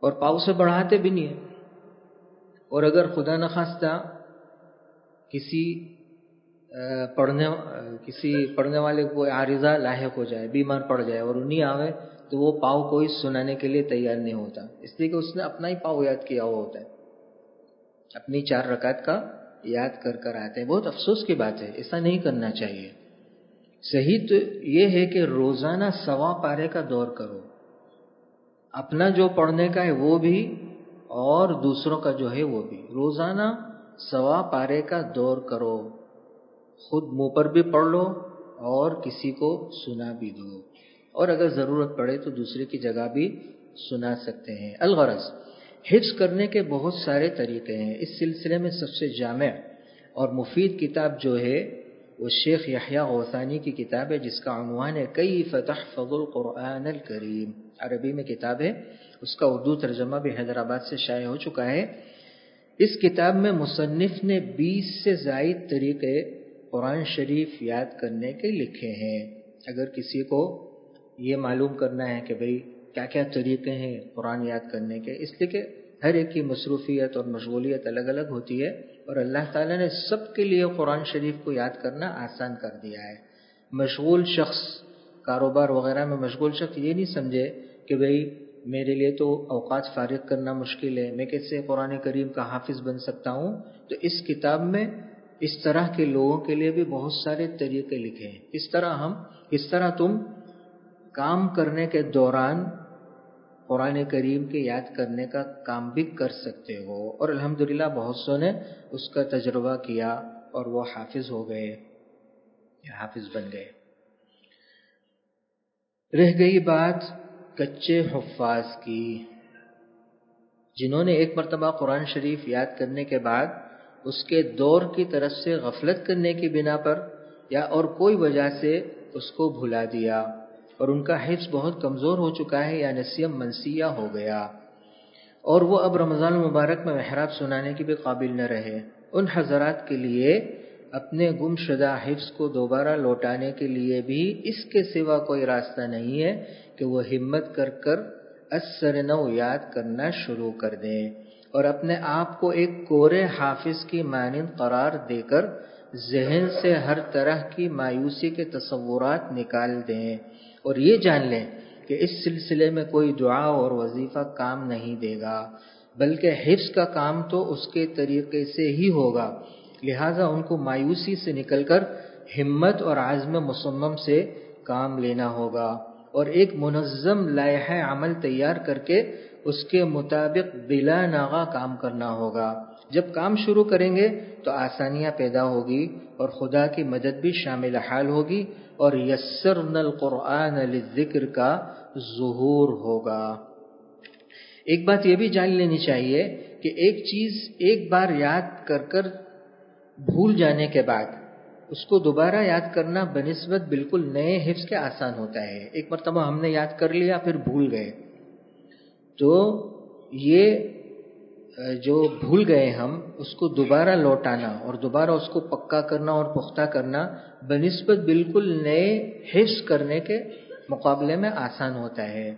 اور پاؤ سے بڑھاتے بھی نہیں ہے اور اگر خدا نخواستہ کسی پڑھنے کسی پڑھنے والے کو عارضہ لاحق ہو جائے، بیمار پڑ جائے اور انہیں آوے تو وہ پاؤ کوئی سنانے کے لیے تیار نہیں ہوتا۔ اس لیے کہ اس نے اپنا ہی پاؤ یاد کیا ہوا ہوتا ہے۔ اپنی چار رکعت کا یاد کر کر آتے ہیں۔ بہت افسوس کی بات ہے، ایسا نہیں کرنا چاہیے۔ صحیح تو یہ ہے کہ روزانہ سوا پارے کا دور کرو۔ اپنا جو پڑھنے کا ہے وہ بھی اور دوسروں کا جو ہے وہ بھی۔ روزانہ سوا پارے کا دور کرو۔ خود منہ پر بھی پڑھ لو اور کسی کو سنا بھی دو۔ اور اگر ضرورت پڑے تو دوسرے کی جگہ بھی سنا سکتے ہیں۔ الغرض، حفظ کرنے کے بہت سارے طریقے ہیں۔ اس سلسلے میں سب سے جامع اور مفید کتاب جو ہے، وہ شیخ یحییٰ غوثانی کی کتاب ہے، جس کا عنوان ہے کئی فتح فض القرآن الکریم۔ عربی میں کتاب ہے، اس کا اردو ترجمہ بھی حیدرآباد سے شائع ہو چکا ہے۔ اس کتاب میں مصنف نے بیس سے زائد طریقے قرآن شریف یاد کرنے کے لکھے ہیں۔ اگر کسی کو یہ معلوم کرنا ہے کہ بھئی کیا کیا طریقے ہیں قرآن یاد کرنے کے۔ اس لیے کہ ہر ایک کی مصروفیت اور مشغولیت الگ الگ ہوتی ہے اور اللہ تعالیٰ نے سب کے لیے قرآن شریف کو یاد کرنا آسان کر دیا ہے۔ مشغول شخص، کاروبار وغیرہ میں مشغول شخص یہ نہیں سمجھے کہ بھئی میرے لیے تو اوقات فارغ کرنا مشکل ہے، میں کیسے قرآن کریم کا حافظ بن سکتا ہوں؟ تو اس کتاب میں اس طرح کے لوگوں کے لیے بھی بہت سارے طریقے لکھے ہیں۔ اس طرح ہم، اس طرح تم کام کرنے کے دوران قرآن کریم کے یاد کرنے کا کام بھی کر سکتے ہو۔ اور الحمدللہ بہت سو نے اس کا تجربہ کیا اور وہ حافظ ہو گئے، یا حافظ بن گئے۔ رہ گئی بات کچے حفاظ کی۔ جنہوں نے ایک مرتبہ قرآن شریف یاد کرنے کے بعد اس کے دور کی طرف سے غفلت کرنے کی بنا پر یا اور کوئی وجہ سے اس کو بھلا دیا۔ اور ان کا حفظ بہت کمزور ہو چکا ہے یعنی یا نسیم منسیہ ہو گیا۔ اور وہ اب رمضان المبارک میں محراب سنانے کی بھی قابل نہ رہے۔ ان حضرات کے لیے اپنے گم شدہ حفظ کو دوبارہ لوٹانے کے لیے بھی اس کے سوا کوئی راستہ نہیں ہے کہ وہ ہمت کر کر اثر نو یاد کرنا شروع کر دیں اور اپنے آپ کو ایک کورے حافظ کی مانند قرار دے کر ذہن سے ہر طرح کی مایوسی کے تصورات نکال دیں۔ اور یہ جان لیں کہ اس سلسلے میں کوئی دعا اور وظیفہ کام نہیں دے گا، بلکہ حفظ کا کام تو اس کے طریقے سے ہی ہوگا۔ لہذا ان کو مایوسی سے نکل کر ہمت اور عزم مصمم سے کام لینا ہوگا اور ایک منظم لائحہ عمل تیار کر کے اس کے مطابق بلا ناغا کام کرنا ہوگا۔ جب کام شروع کریں گے تو آسانیاں پیدا ہوگی اور خدا کی مدد بھی شامل حال ہوگی۔ اور یسر نل قرآن ذکر کا ظہور ہوگا۔ ایک بات یہ بھی جان لینی چاہیے کہ ایک چیز ایک بار یاد کر کر بھول جانے کے بعد اس کو دوبارہ یاد کرنا بنسبت بالکل نئے حفظ کے آسان ہوتا ہے۔ ایک مرتبہ ہم نے یاد کر لیا، پھر بھول گئے۔ تو یہ جو بھول گئے ہم، اس کو دوبارہ لوٹانا اور دوبارہ اس کو پکا کرنا اور پختہ کرنا بنسبت بالکل نئے حفظ کرنے کے مقابلے میں آسان ہوتا ہے۔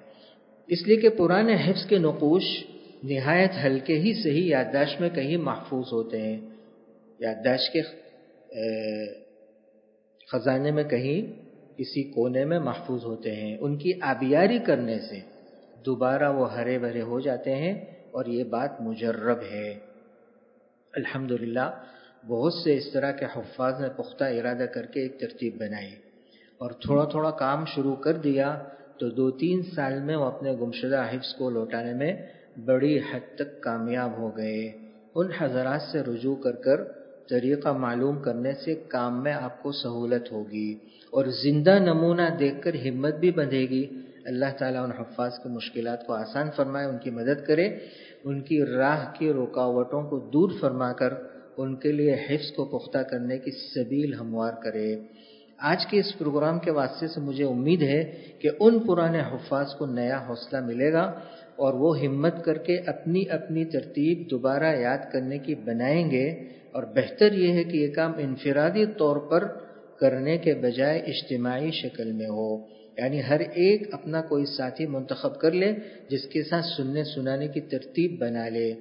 اس لیے کہ پرانے حفظ کے نقوش نہایت ہلکے ہی صحیح یادداشت میں کہیں محفوظ ہوتے ہیں۔ یادداشت کے خزانے میں کہیں کسی کونے میں محفوظ ہوتے ہیں۔ ان کی آبیاری کرنے سے دوبارہ وہ ہرے بھرے ہو جاتے ہیں۔ اور یہ بات مجرب ہے۔ الحمد بہت سے اس طرح کے حفاظ نے پختہ ارادہ کر کے ایک ترتیب بنائی اور تھوڑا تھوڑا کام شروع کر دیا تو دو تین سال میں وہ اپنے گمشدہ حفظ کو لوٹانے میں بڑی حد تک کامیاب ہو گئے۔ ان حضرات سے رجوع کر کر طریقہ معلوم کرنے سے کام میں آپ کو سہولت ہوگی اور زندہ نمونہ دیکھ کر ہمت بھی بندھے گی۔ اللہ تعالیٰ ان حفاظ کی مشکلات کو آسان فرمائے، ان کی مدد کرے، ان کی راہ کی رکاوٹوں کو دور فرما کر، ان کے لیے حفظ کو پختہ کرنے کی سبیل ہموار کرے۔ آج کے اس پروگرام کے واسطے سے مجھے امید ہے کہ ان پرانے حفاظ کو نیا حوصلہ ملے گا اور وہ ہمت کر کے اپنی اپنی ترتیب دوبارہ یاد کرنے کی بنائیں گے۔ اور بہتر یہ ہے کہ یہ کام انفرادی طور پر کرنے کے بجائے اجتماعی شکل میں ہو۔ یعنی ہر ایک اپنا کوئی ساتھی منتخب کر لے، جس کے ساتھ سننے سنانے کی ترتیب بنا لے۔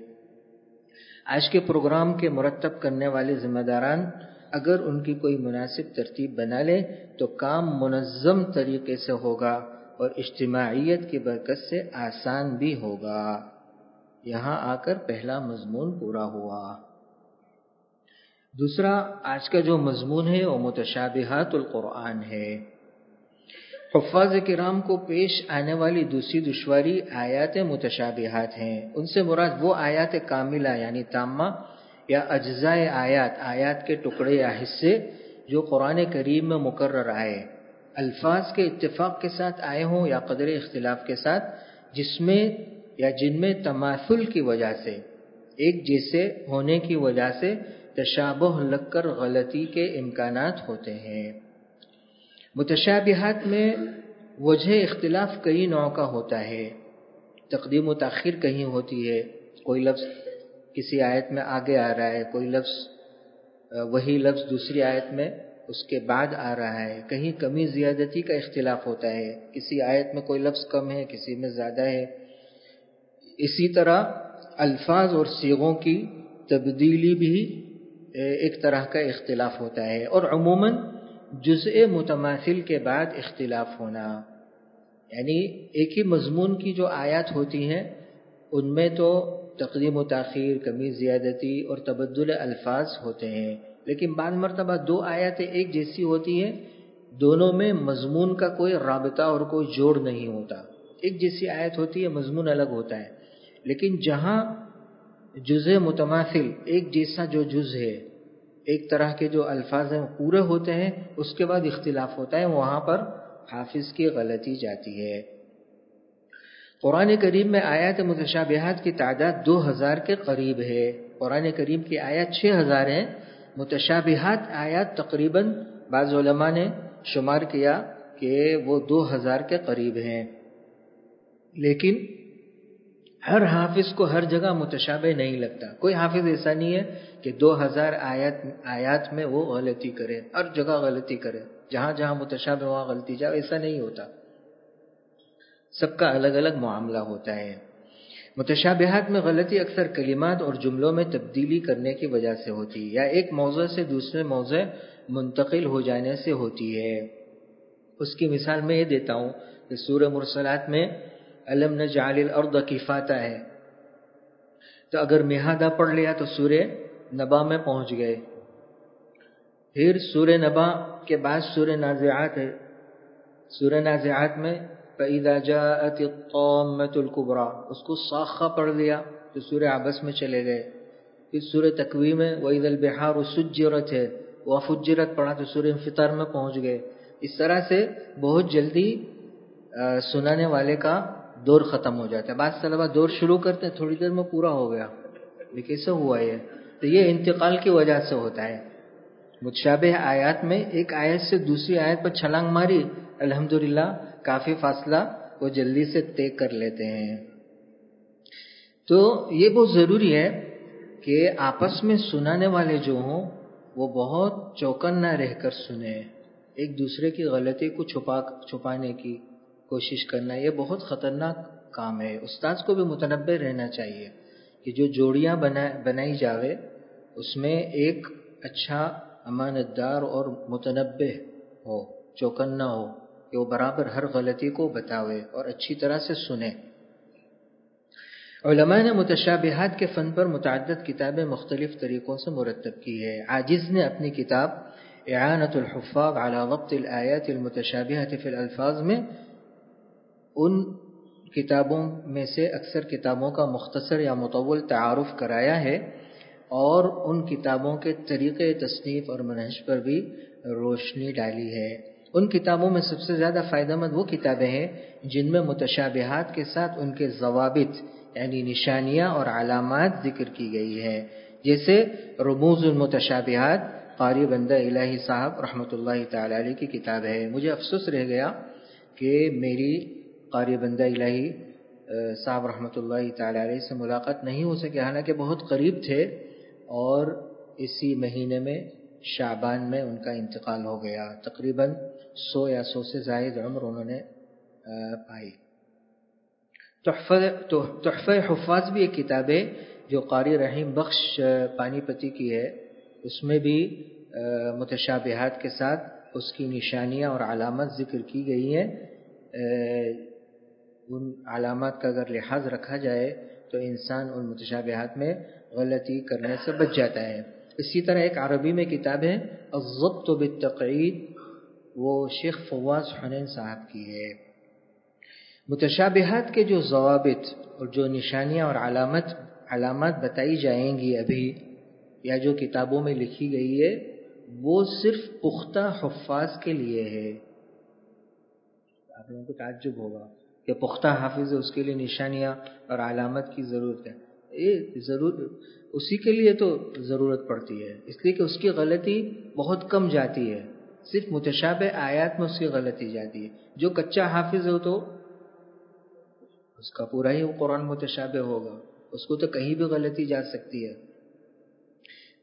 آج کے پروگرام کے مرتب کرنے والے ذمہ داران، اگر ان کی کوئی مناسب ترتیب بنا لے، تو کام منظم طریقے سے ہوگا اور اجتماعیت کی برکت سے آسان بھی ہوگا۔ یہاں آ کر پہلا مضمون پورا ہوا۔ دوسرا، آج کا جو مضمون ہے، وہ متشابہات القرآن ہے۔ حفاظ کرام کو پیش آنے والی دوسری دشواری آیات متشابہات ہیں۔ ان سے مراد وہ آیات کاملہ یعنی تامہ یا اجزائے آیات آیات کے ٹکڑے یا حصے جو قرآن کریم میں مقرر آئے۔ الفاظ کے اتفاق کے ساتھ آئے ہوں یا قدر اختلاف کے ساتھ، جس میں یا جن میں تماثل کی وجہ سے، ایک جیسے ہونے کی وجہ سے تشابہ لگ کر غلطی کے امکانات ہوتے ہیں۔ متشابہات میں وجہ اختلاف کئی نوع کا ہوتا ہے۔ تقدیم و تاخیر کہیں ہوتی ہے۔ کوئی لفظ کسی آیت میں آگے آ رہا ہے، کوئی لفظ، وہی لفظ دوسری آیت میں اس کے بعد آ رہا ہے۔ کہیں کمی، زیادتی کا اختلاف ہوتا ہے۔ کسی آیت میں کوئی لفظ کم ہے، کسی میں زیادہ ہے۔ اسی طرح الفاظ اور سیغوں کی تبدیلی بھی ایک طرح کا اختلاف ہوتا ہے۔ اور عموماً جزء متماثل کے بعد اختلاف ہونا۔ یعنی ایک ہی مضمون کی جو آیات ہوتی ہیں، ان میں تو تقدیم و تاخیر، کمی، زیادتی اور تبدل الفاظ ہوتے ہیں۔ لیکن بعض مرتبہ دو آیاتیں ایک جیسی ہوتی ہیں، دونوں میں مضمون کا کوئی رابطہ اور کوئی جوڑ نہیں ہوتا۔ ایک جیسی آیت ہوتی ہے، مضمون الگ ہوتا ہے۔ لیکن جہاں جز متماثل، ایک جیسا جو جز ہے ایک طرح کے جو الفاظ ہیں پورے ہوتے ہیں، اس کے بعد اختلاف ہوتا ہے، وہاں پر حافظ کی غلطی جاتی ہے۔ قرآن کریم میں آیات متشابہات کی تعداد دو ہزار کے قریب ہے۔ قرآن کریم کی آیات چھ ہزار ہیں۔ متشابہات آیات تقریباً بعض علماء نے شمار کیا کہ وہ دو ہزار کے قریب ہیں۔ لیکن ہر حافظ کو ہر جگہ متشابہ نہیں لگتا۔ کوئی حافظ ایسا نہیں ہے کہ دو ہزار آیات آیات میں وہ غلطی کرے ہر جگہ غلطی کرے جہاں جہاں متشابہ وہاں غلطی جائے، ایسا نہیں ہوتا۔ سب کا الگ الگ معاملہ ہوتا ہے۔ متشابہات میں غلطی اکثر کلمات اور جملوں میں تبدیلی کرنے کی وجہ سے ہوتی ہے، یا ایک موضوع سے دوسرے موضوع منتقل ہو جانے سے ہوتی ہے۔ اس کی مثال میں یہ دیتا ہوں کہ سورہ مرسلات میں علم نجعل الارض کفاتا ہے۔ تو اگر مہادہ پڑھ لیا تو سورہ نبا میں پہنچ گئے۔ پھر سورہ نبا کے بعد سورہ نازعات ہے۔ سورہ نازعات میں فَإِذَا جَاءَتِ الطَّامَّةُ الْكُبْرَى، اس کو ساخہ پڑھ لیا تو سورہ عبس میں چلے گئے۔ پھر سورہ تقوی میں وَإِذَا الْبِحَارُ سُجِّرَتْ ہے وَفُجِّرَتْ پڑھا تو سورہ انفطار میں پہنچ گئے۔ اس طرح سے بہت جلدی سنانے والے کا دور ختم ہو جاتا ہے۔ بعض طلبہ دور شروع کرتے ہیں، تھوڑی دیر میں پورا ہو گیا۔ یہ کیسے ہوا یہ تو یہ انتقال کی وجہ سے ہوتا ہے۔ متشابہ آیات میں ایک آیت سے دوسری آیت پر چھلانگ ماری، الحمدللہ، کافی فاصلہ، وہ جلدی سے طے کر لیتے ہیں۔ تو یہ بہت ضروری ہے کہ آپس میں سنانے والے جو ہوں، وہ بہت چوکن نہ رہ کر سنیں۔ ایک دوسرے کی غلطی کو چھپا، چھپانے کی کوشش کرنا، یہ بہت خطرناک کام ہے۔ استاذ کو بھی متنبع رہنا چاہیے۔ کہ جو جوڑیاں بنا، بنائی جاوے، اس میں ایک اچھا امانت دار اور متنبع ہو چوکن نہ ہو، کہ وہ برابر ہر غلطی کو بتاوے اور اچھی طرح سے سنے۔ علماء نے متشابہات کے فن پر متعدد کتابیں مختلف طریقوں سے مرتب کی ہے عاجز نے اپنی کتاب اعانت الحفاظ على وقت الآیات المتشابہت فی الالفاظ میں ان کتابوں میں سے اکثر کتابوں کا مختصر یا مطول تعارف کرایا ہے اور ان کتابوں کے طریقے تصنیف اور منحص پر بھی روشنی ڈالی ہے۔ ان کتابوں میں سب سے زیادہ فائدہ مند وہ کتابیں ہیں جن میں متشابہات کے ساتھ ان کے ضوابط یعنی نشانیاں اور علامات ذکر کی گئی ہے، جیسے رموز المتشابہات، قاری بندہ الہی صاحب رحمۃ اللہ تعالی علیہ کی کتاب ہے۔ مجھے افسوس رہ گیا کہ میری قاری بندہ الہی صاحب رحمۃ اللہ تعالی علیہ سے ملاقات نہیں ہو سکے حالانکہ بہت قریب تھے اور اسی مہینے میں شعبان میں ان کا انتقال ہو گیا۔ تقریباً سو یا سو سے زائد عمر انہوں نے پائی۔ تحفہ حفاظ بھی ایک کتاب ہے جو قاری رحیم بخش پانی پتی کی ہے۔ اس میں بھی متشابہات کے ساتھ اس کی نشانیاں اور علامت ذکر کی گئی ہیں۔ ان علامات کا اگر لحاظ رکھا جائے تو انسان ان متشابہات میں غلطی کرنے سے بچ جاتا ہے۔ اسی طرح ایک عربی میں کتاب ہے، الضبط بالتقعید، وہ شیخ فواز حنین صاحب کی ہے۔ متشابہات کے جو ضوابط اور جو نشانیاں اور علامت، علامات بتائی جائیں گی ابھی یا جو کتابوں میں لکھی گئی ہے، وہ صرف پختہ حفاظ کے لیے ہے۔ آپ لوگوں کو تعجب ہوگا۔ کہ پختہ حافظ ہے، اس کے لیے نشانیاں اور علامت کی ضرورت ہے۔ یہ ضرور، اسی کے لیے تو ضرورت پڑتی ہے۔ اس لیے کہ اس کی غلطی بہت کم جاتی ہے۔ صرف متشابہ آیات میں اس کی غلطی جاتی ہے۔ جو کچا حافظ ہو تو اس کا پورا ہی قرآن متشابہ ہوگا۔ اس کو تو کہیں بھی غلطی جا سکتی ہے۔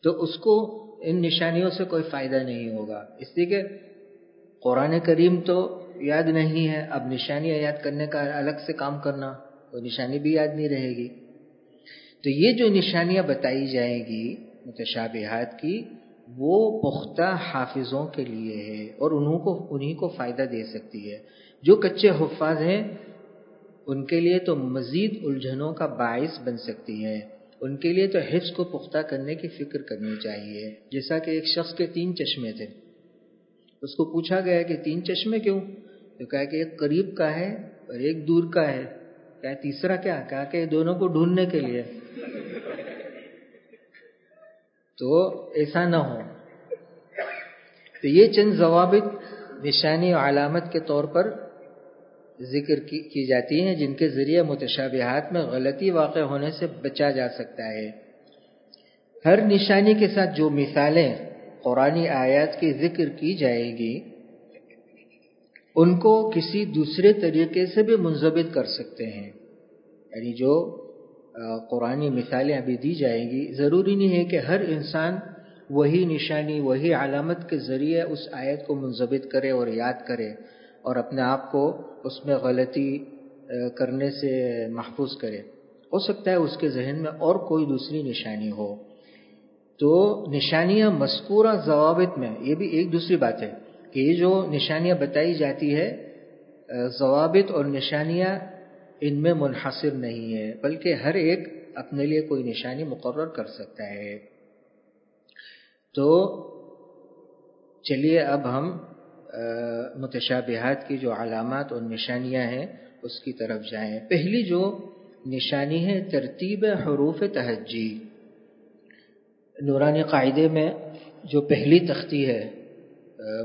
تو اس کو ان نشانیوں سے کوئی فائدہ نہیں ہوگا۔ اس لیے کہ قرآن کریم تو یاد نہیں ہے، اب نشانیاں یاد کرنے کا الگ سے کام کرنا، وہ نشانی بھی یاد نہیں رہے گی۔ تو یہ جو نشانیاں بتائی جائیں گی متشابہات کی، وہ پختہ حافظوں کے لیے ہے اور انہوں کو انہیں کو فائدہ دے سکتی ہے۔ جو کچے حفاظ ہیں، ان کے لیے تو مزید الجھنوں کا باعث بن سکتی ہے ان کے لیے تو حفظ کو پختہ کرنے کی فکر کرنی چاہیے۔ جیسا کہ ایک شخص کے تین چشمے تھے۔ اس کو پوچھا گیا کہ تین چشمے کیوں؟ تو کہا کہ ایک قریب کا ہے اور ایک دور کا ہے۔ کہا تیسرا کیا؟ کہا کہ دونوں کو ڈھونڈنے کے لیے۔ تو ایسا نہ ہو۔ تو یہ چند ضوابط نشانی و علامت کے طور پر ذکر کی جاتی ہیں، جن کے ذریعے متشابہات میں غلطی واقع ہونے سے بچا جا سکتا ہے۔ ہر نشانی کے ساتھ جو مثالیں قرآن آیات کی ذکر کی جائے گی ان کو کسی دوسرے طریقے سے بھی منظمت کر سکتے ہیں۔ یعنی جو قرآن مثالیں ابھی دی جائیں گی، ضروری نہیں ہے کہ ہر انسان وہی نشانی، وہی علامت کے ذریعے اس آیت کو منظمت کرے اور یاد کرے اور اپنے آپ کو اس میں غلطی کرنے سے محفوظ کرے۔ ہو سکتا ہے اس کے ذہن میں اور کوئی دوسری نشانی ہو۔ تو نشانیاں مذکورہ ضوابط میں، یہ بھی ایک دوسری بات ہے۔ کہ یہ جو نشانیاں بتائی جاتی ہے ضوابط اور نشانیاں ان میں منحصر نہیں ہے بلکہ ہر ایک اپنے لیے کوئی نشانی مقرر کر سکتا ہے۔ تو چلیے، اب ہم متشابہات کی جو علامات اور نشانیاں ہیں، اس کی طرف جائیں۔ پہلی جو نشانی ہے، ترتیب حروف تہجی۔ نورانی قاعدے میں جو پہلی تختی ہے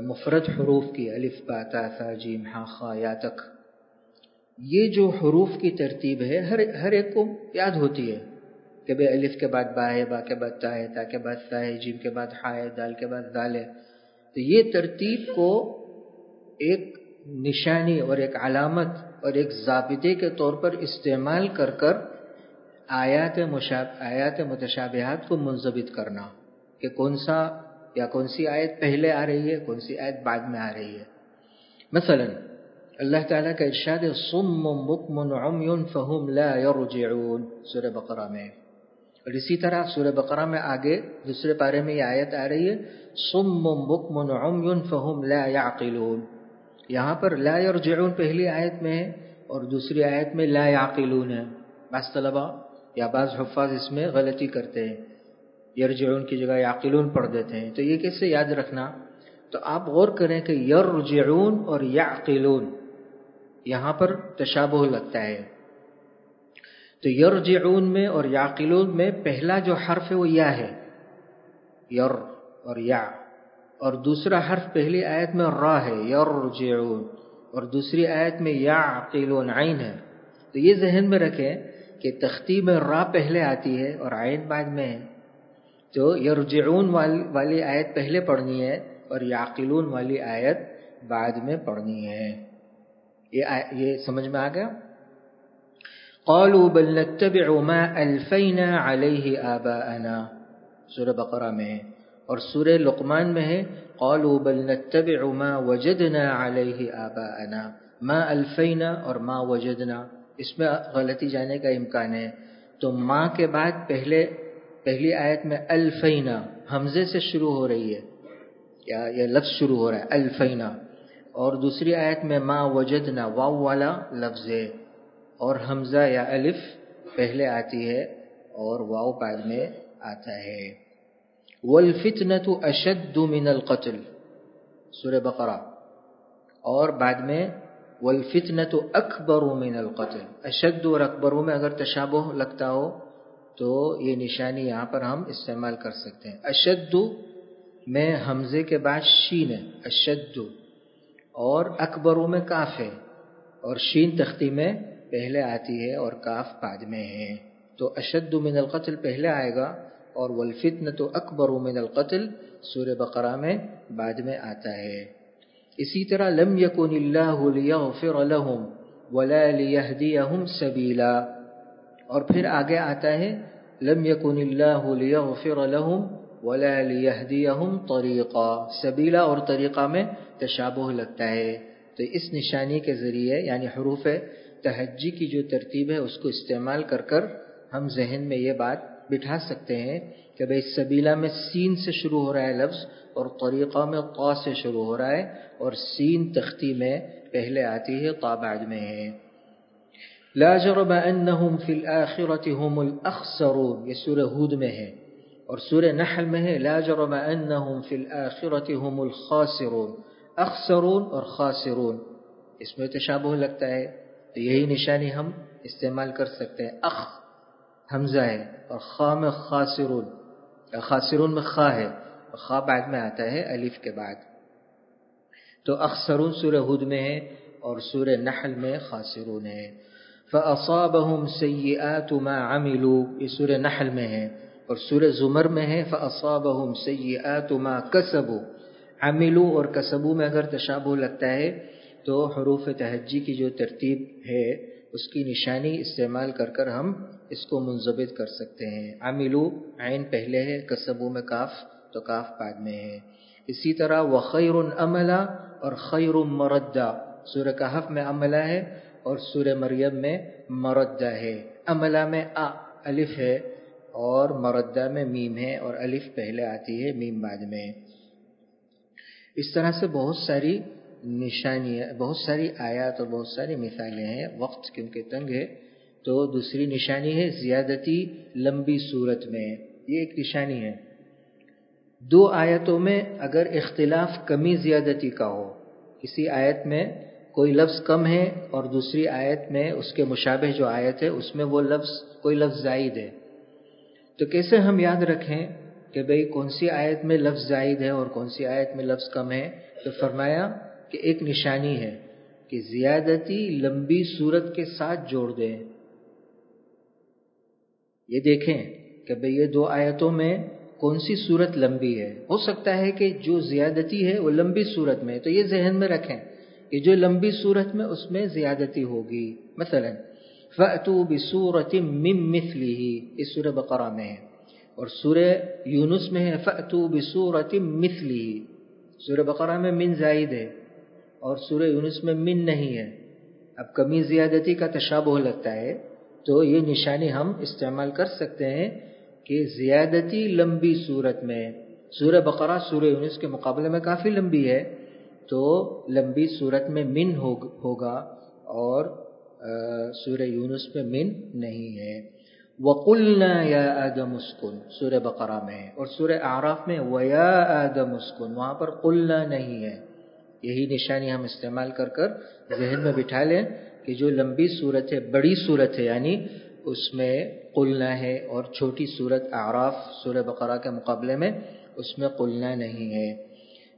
مفرد حروف کی الف باتا تھا جیم خا یا تک۔ یہ جو حروف کی ترتیب ہے، ہر ہر ایک کو یاد ہوتی ہے۔ کہ بھائی الف کے بعد با ہے، با کے بعد تا ہے، تا کے بعد تا ہے، جیم کے بعد ہا ہے، دال کے بعد دال ہے۔ تو یہ ترتیب کو ایک نشانی اور ایک علامت اور ایک ضابطے کے طور پر استعمال کر کر آیات مشاب، آیات متشابہات کو منظبت کرنا۔ کہ کون سا یا کون سی آیت پہلے آ رہی ہے، کون سی آیت بعد میں آ رہی ہے؟ مثلا، اللہ تعالیٰ کا ارشاد صم بکم فہم لا یرجعون سورہ بقرہ میں۔ اور اسی طرح سورہ بقرہ میں آگے دوسرے پارے میں یہ آیت آ رہی ہے، صم بکم عمی فہم لا یعقلون یہاں پر لا یرجعون پہلی آیت میں ہے اور دوسری آیت میں لا یعقلون ہے۔ بعض طلبہ یا بعض حفاظ اس میں غلطی کرتے ہیں۔ یرجعون کی جگہ یعقلون پڑھ دیتے ہیں۔ تو یہ کیسے یاد رکھنا؟ تو آپ غور کریں کہ یرجعون اور یعقلون، یہاں پر تشابہ لگتا ہے۔ تو یرجعون میں اور یعقلون میں پہلا جو حرف ہے وہ یا ہے۔ یر اور یا۔ اور دوسرا حرف پہلی آیت میں را ہے، یرجعون۔ اور دوسری آیت میں یعقلون، عین ہے۔ تو یہ ذہن میں رکھیں کہ تختی میں را پہلے آتی ہے اور عین بعد میں ہے۔ تو یرجعون والی آیت پہلے پڑھنی ہے اور یعقلون والی آیت بعد میں پڑھنی ہے۔ یہ یہ سمجھ میں آ گیا؟ قالوا بل نتبع ما الفینا علیہ آباءنا۔ سورہ بقرہ میں اور سورہ لقمان میں ہے۔ قالوا بل نتبع ما وجدنا علیہ آباءنا۔ ما الفینا اور ما وجدنا۔ اس میں غلطی جانے کا امکان ہے۔ تو ماں کے بعد پہلے پہلی آیت میں الفینا، حمزے سے شروع ہو رہی ہے۔ یا یہ لفظ شروع ہو رہا ہے، الفینا۔ اور دوسری آیت میں ما وجدنا، واو والا لفظ ہے۔ اور حمزہ یا الف پہلے آتی ہے اور واؤ بعد میں آتا ہے۔ والفتنة اشد من القتل، سورہ بقرہ۔ اور بعد میں والفتنة اکبر من القتل، اشد اور اکبروں میں اگر تشابہ لگتا ہو تو یہ نشانی یہاں پر ہم استعمال کر سکتے ہیں۔ اشد میں حمزے کے بعد شین ہے۔ اشد اور اکبروں میں کاف ہے۔ اور شین تختی میں پہلے آتی ہے اور کاف بعد میں ہے۔ تو اشد من القتل پہلے آئے گا اور ولفتن تو اکبر من القتل سور بقرہ میں بعد میں آتا ہے۔ اسی طرح لم يكن الله ليغفر لهم ولا ليهديهم سبيلا اور پھر آگے آتا ہے لم يكن الله ليغفر لهم ولا ليهديهم طريقا۔ سبیلا اور طریقہ میں تشابہ لگتا ہے۔ تو اس نشانی کے ذریعے یعنی حروف تہجی کی جو ترتیب ہے، اس کو استعمال کر کر ہم ذہن میں یہ بات بٹھا سکتے ہیں کہ بھائی سبیلا میں سین سے شروع ہو رہا ہے لفظ اور طریقہ میں قا سے شروع ہو رہا ہے اور سین تختی میں پہلے آتی ہے بعد میں ہے۔ لا جرب انہم فی الاخرة هم الاخسرون، یہ سورہ ہود میں ہے۔ اور سورہ نحل میں ہے، لا جرم انہم فی الاخرة هم الخاسرون، اخسرون اور خاسرون۔ اس میں تشابہ لگتا ہے، تو یہی نشانی ہم استعمال کر سکتے ہیں۔ اخ، حمزہ ہے اور خا میں خاسرون۔ خاسرون میں خا ہے، اور خا بعد میں آتا ہے الف کے بعد۔ تو اخسرون سورہ ہود میں ہے اور سورہ نحل میں خاسرون ہے۔ فَأَصَابَهُمْ سَيِّئَاتُ مَا عَمِلُوا۔ یہ سورہ نحل میں ہے اور سورہ زمر میں ہے۔ فَأَصَابَهُمْ سَيِّئَاتُ مَا كَسَبُوا۔ عَمِلُوا اور کسبو میں اگر تشابہ لگتا ہے تو حروف تہجی کی جو ترتیب ہے، اس کی نشانی استعمال کر کر ہم اس کو منضبط کر سکتے ہیں۔ عاملو عین پہلے ہے کسبو میں کاف تو کاف بعد میں ہے۔ اسی طرح وہ خیر عملہ اور خیر مردہ سورہ کہف میں عملہ ہے۔ اور سورہ مریم میں مردہ ہے۔ عملہ میں آ، الف ہے اور مردہ میں میم ہے اور الف پہلے آتی ہے میم بعد میں۔ اس طرح سے بہت ساری نشانیاں بہت ساری آیات اور بہت ساری مثالیں ہیں۔ وقت کیونکہ تنگ ہے، تو دوسری نشانی ہے زیادتی لمبی صورت میں۔ یہ ایک نشانی ہے۔ دو آیتوں میں اگر اختلاف کمی زیادتی کا ہو، کسی آیت میں کوئی لفظ کم ہے اور دوسری آیت میں اس کے مشابہ جو آیت ہے اس میں وہ لفظ، کوئی لفظ زائد ہے۔ تو کیسے ہم یاد رکھیں کہ بھئی کون سی آیت میں لفظ زائد ہے اور کون سی آیت میں لفظ کم ہے؟ تو فرمایا کہ ایک نشانی ہے کہ زیادتی لمبی صورت کے ساتھ جوڑ دیں۔ یہ دیکھیں کہ بھئی یہ دو آیتوں میں کون سی صورت لمبی ہے۔ ہو سکتا ہے کہ جو زیادتی ہے وہ لمبی صورت میں تو یہ ذہن میں رکھیں۔ کہ جو لمبی صورت میں اس میں زیادتی ہوگی، مثلا، فَأْتُوا بِسُورَةٍ مِّن مِثْلِهِ، اس سورہ بقرہ میں ہے، اور سورہ یونس میں ہے، فَأْتُوا بِسُورَةٍ مِثْلِهِ، سورہ بقرہ میں من زائد ہے، اور سورہ یونس میں من نہیں ہے۔ اب کمی زیادتی کا تشابہ لگتا ہے، تو یہ نشانی ہم استعمال کر سکتے ہیں کہ زیادتی لمبی صورت میں، سورہ بقرہ، سورہ یونس کے مقابلے میں کافی لمبی ہے تو لمبی صورت میں من ہوگا اور سورہ یونس میں من نہیں ہے۔ وَقُلْنَا يَا آدَمُ اسْكُنْ سورہ بقرہ میں، اور سورہ اعراف میں وَيَا آدَمُ اسْكُنْ وہاں پر قلنا نہیں ہے۔ یہی نشانی ہم استعمال کر کر ذہن میں بٹھا لیں کہ جو لمبی صورت ہے، بڑی صورت ہے یعنی اس میں قلنا ہے اور چھوٹی صورت اعراف سورہ بقرہ کے مقابلے میں، اس میں قلنا نہیں ہے۔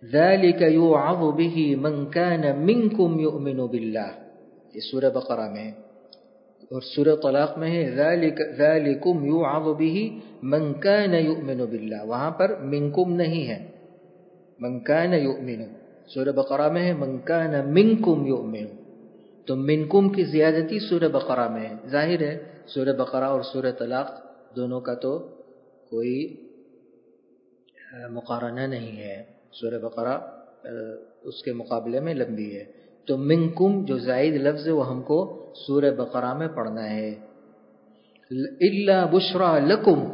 ذَلِكَ يُعَظُ بِهِ مَنْ كَانَ مِنْكُمْ يُؤْمِنُ بِاللَّهِ۔ یہ سورہ بقرہ میں اور سورہ طلاق میں ہے ذَلِكُمْ يُعَظُ بِهِ مَنْ كَانَ يُؤْمِنُ بِاللَّهِ۔ وہاں پر منکم نہیں ہے۔ من كان يؤمن۔ سورہ بقرہ میں ہے من كان منکم يؤمن۔ تو منکم کی زیادتی سورہ بقرہ میں ہے۔ ظاہر ہے سورہ بقرہ اور سورہ طلاق دونوں کا تو کوئی مقارنہ نہیں ہے۔ سورہ بقرہ اس کے مقابلے میں لمبی ہے۔ تو منکم، جو زائد لفظ وہ ہم کو سورہ بقرہ میں پڑھنا ہے۔ اللہ بشرا لکم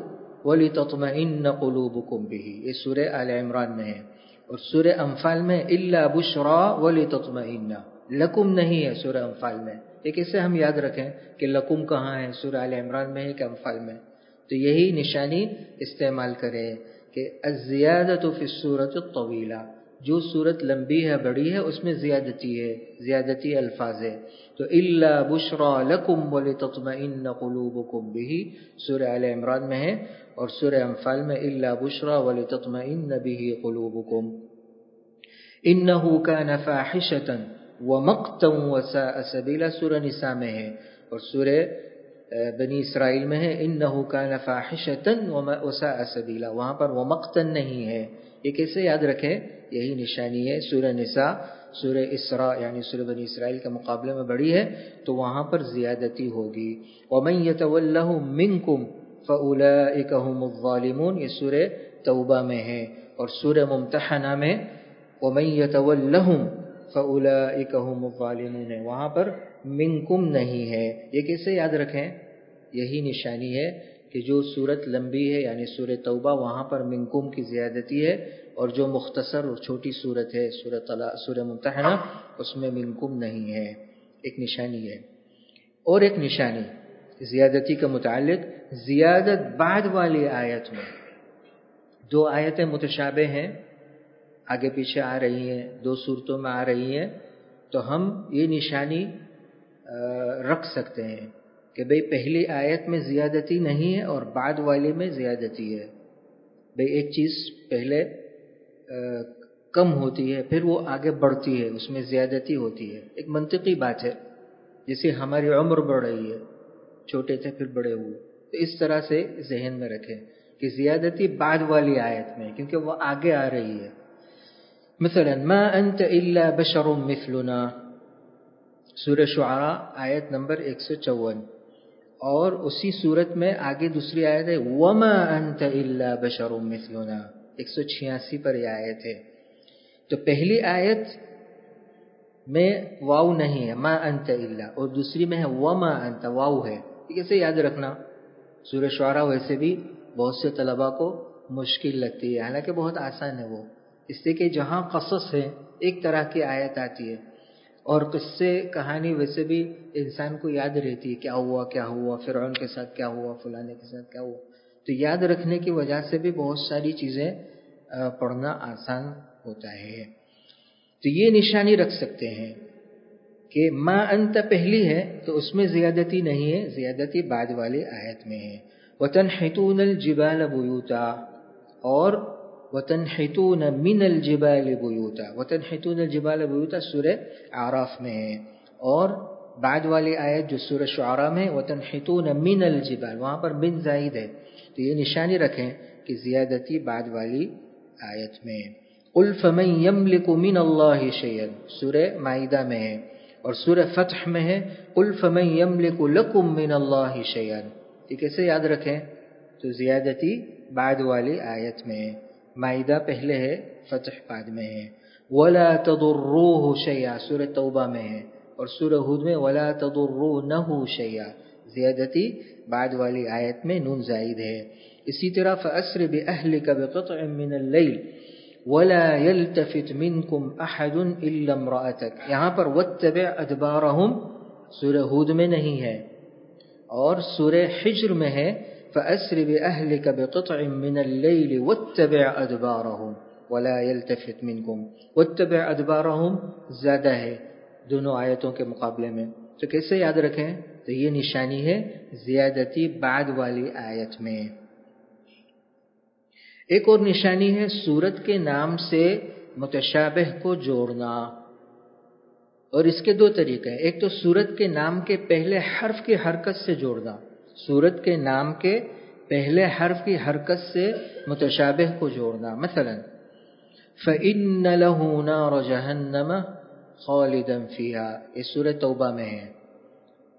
ولی تطمئن قلوبکم بھی یہ سورہ آل عمران میں ہے۔ اور سورہ انفال میں اللہ بشرا ولی تطمئن لکم نہیں ہے سورہ انفال میں۔ یہ کیسے ہم یاد رکھیں کہ لکم کہاں ہے، سورہ عال عمران میں ہے کہ انفال میں۔ تو یہی نشانی استعمال کریں۔ کہ الزیادت فی الصورت الطویلہ، جو صورت لمبی ہے، بڑی ہے، اس میں زیادتی ہے، زیادتی الفاظ ہے۔ تو اللہ بشرا لکم ولتطمئن قلوبکم بھی سورہ عال عمران میں ہے، اور سورہ انفال میں اللہ بشرا ولتطمئن به قلوبکم۔ انہو کان فاحشتا ومقتا وساء سبیلا، سورہ نساء میں ہے، اور سورہ بنی اسرائیل میں ہے، انہو کان فاحشتا وساء سبیلا۔ وہاں پر ومقتا نہیں ہے۔ یہ کیسے یاد رکھیں؟ یہی نشانی ہے، سورہ نساء، سورہ اسراء یعنی سورہ بنی اسرائیل کے مقابلے میں بڑی ہے، تو وہاں پر زیادتی ہوگی۔ وَمَن يَتَوَلَّهُ مِنْكُمْ فَأُولَئِكَ هُمُ الظَّالِمُونَ، یہ سورہ توبہ میں ہے۔ اور سورہ ممتحنہ میں، وَمَن يَتَوَلَّهُمْ فَأُولَئِكَ هُمُ الظَّالِمُونَ وہاں پر منکم نہیں ہے۔ یہ کیسے یاد رکھیں؟ یہی نشانی ہے کہ جو صورت لمبی ہے یعنی سورہ توبہ، وہاں پر منکم کی زیادتی ہے، اور جو مختصر اور چھوٹی صورت ہے، سورہ سورہ ممتحنہ، اس میں منکم نہیں ہے۔ ایک نشانی ہے۔ اور ایک نشانی، زیادتی کا متعلق زیادت بعد والی آیت میں۔ دو آیتیں متشابہ ہیں، آگے پیچھے آ رہی ہیں، دو صورتوں میں آ رہی ہیں۔ تو ہم یہ نشانی رکھ سکتے ہیں کہ بھئی پہلی آیت میں زیادتی نہیں ہے اور بعد والے میں زیادتی ہے۔ بھئی ایک چیز پہلے کم ہوتی ہے، پھر وہ آگے بڑھتی ہے، اس میں زیادتی ہوتی ہے۔ ایک منطقی بات ہے، جیسے ہماری عمر بڑھ رہی ہے، چھوٹے تھے پھر بڑے ہوئے۔ تو اس طرح سے ذہن میں رکھیں کہ زیادتی بعد والی آیت میں، کیونکہ وہ آگے آ رہی ہے۔ مثلا، ما انت الا بشر مثلنا۔ سورہ شعراء آیت نمبر 154 اور اسی صورت میں آگے دوسری آیت ہے، وما انت الا بشر مثلنا۔ 186 پر یہ آیت ہے۔ تو پہلی آیت میں واو نہیں ہے، ما انت الا اور دوسری میں ہے، وما انت واو ہے۔ کیسے یاد رکھنا۔ سورہ شعراء ویسے بھی بہت سے طلباء کو مشکل لگتی ہے، حالانکہ بہت آسان ہے وہ۔ اس سے کہ جہاں قصص ہے ایک طرح کی آیت آتی ہے۔ اور قصے، کہانی ویسے بھی انسان کو یاد رہتی ہے، کیا ہوا کیا ہوا، فرعون کے ساتھ کیا ہوا، فلانے کے ساتھ کیا ہوا۔ تو یاد رکھنے کی وجہ سے بھی بہت ساری چیزیں پڑھنا آسان ہوتا ہے۔ تو یہ نشانی رکھ سکتے ہیں کہ ما انت پہلی ہے تو اس میں زیادتی نہیں ہے، زیادتی بعد والے آیت میں ہے۔ وطن حتون الجبال بوتا اور وطن حتون من الجبال بوتا وطن حتون الجبال بوتا سورہ آراف میں ہے۔ اور بعد والی آیت جو سورہ شعراء میں وطن حتون من الجبال، وہاں پر من زائد ہے۔ تو یہ نشانی رکھیں کہ زیادتی بعد والی آیت میں قل فمن يملك من الله شيئا۔ سورہ مائدہ میں ہے۔ اور سورہ فتح میں ہے۔ قل فمن يملك لكم من الله شيئا۔ یہ کیسے یاد رکھیں؟ تو زیادتی بعد والی آیت میں ہے۔ معدہ پہلے ہے، فتح بعد میں ہے۔ ولا تضروه شيئا، سورہ توبہ میں ہے۔ اور سورہ ہود میں ولا تضرونه شيئا، زیادتی بعد والی آیت میں نون زائد ہے۔ اسی طرح فاسر باهلك بقطع من الليل ولا يلتفت منكم احد الا امراتك یہاں پر واتبع ادبارهم سورہ ہود میں نہیں ہے۔ اور سورہ حجر میں ہے۔ فاسر باهلك بقطع من الليل واتبع ادبارهم ولا يلتفت منكم. واتبع ادبارهم زیادہ ہے دونوں آیتوں کے مقابلے میں. تو کیسے یاد رکھیں؟ تو یہ نشانی ہے زیادتی بعد والی آیت میں. ایک اور نشانی ہے سورت کے نام سے متشابہ کو جوڑنا. اور اس کے دو طریقے ہیں. ایک تو سورت کے نام کے پہلے حرف کی حرکت سے جوڑنا. سورت کے نام کے پہلے حرف کی حرکت سے متشابہ کو جوڑنا۔ مثلا، فَإِنَّ لَهُ نَارَ جَهَنَّمَ خَالِدًا فِيهَا۔ یہ سورہ توبہ میں ہے۔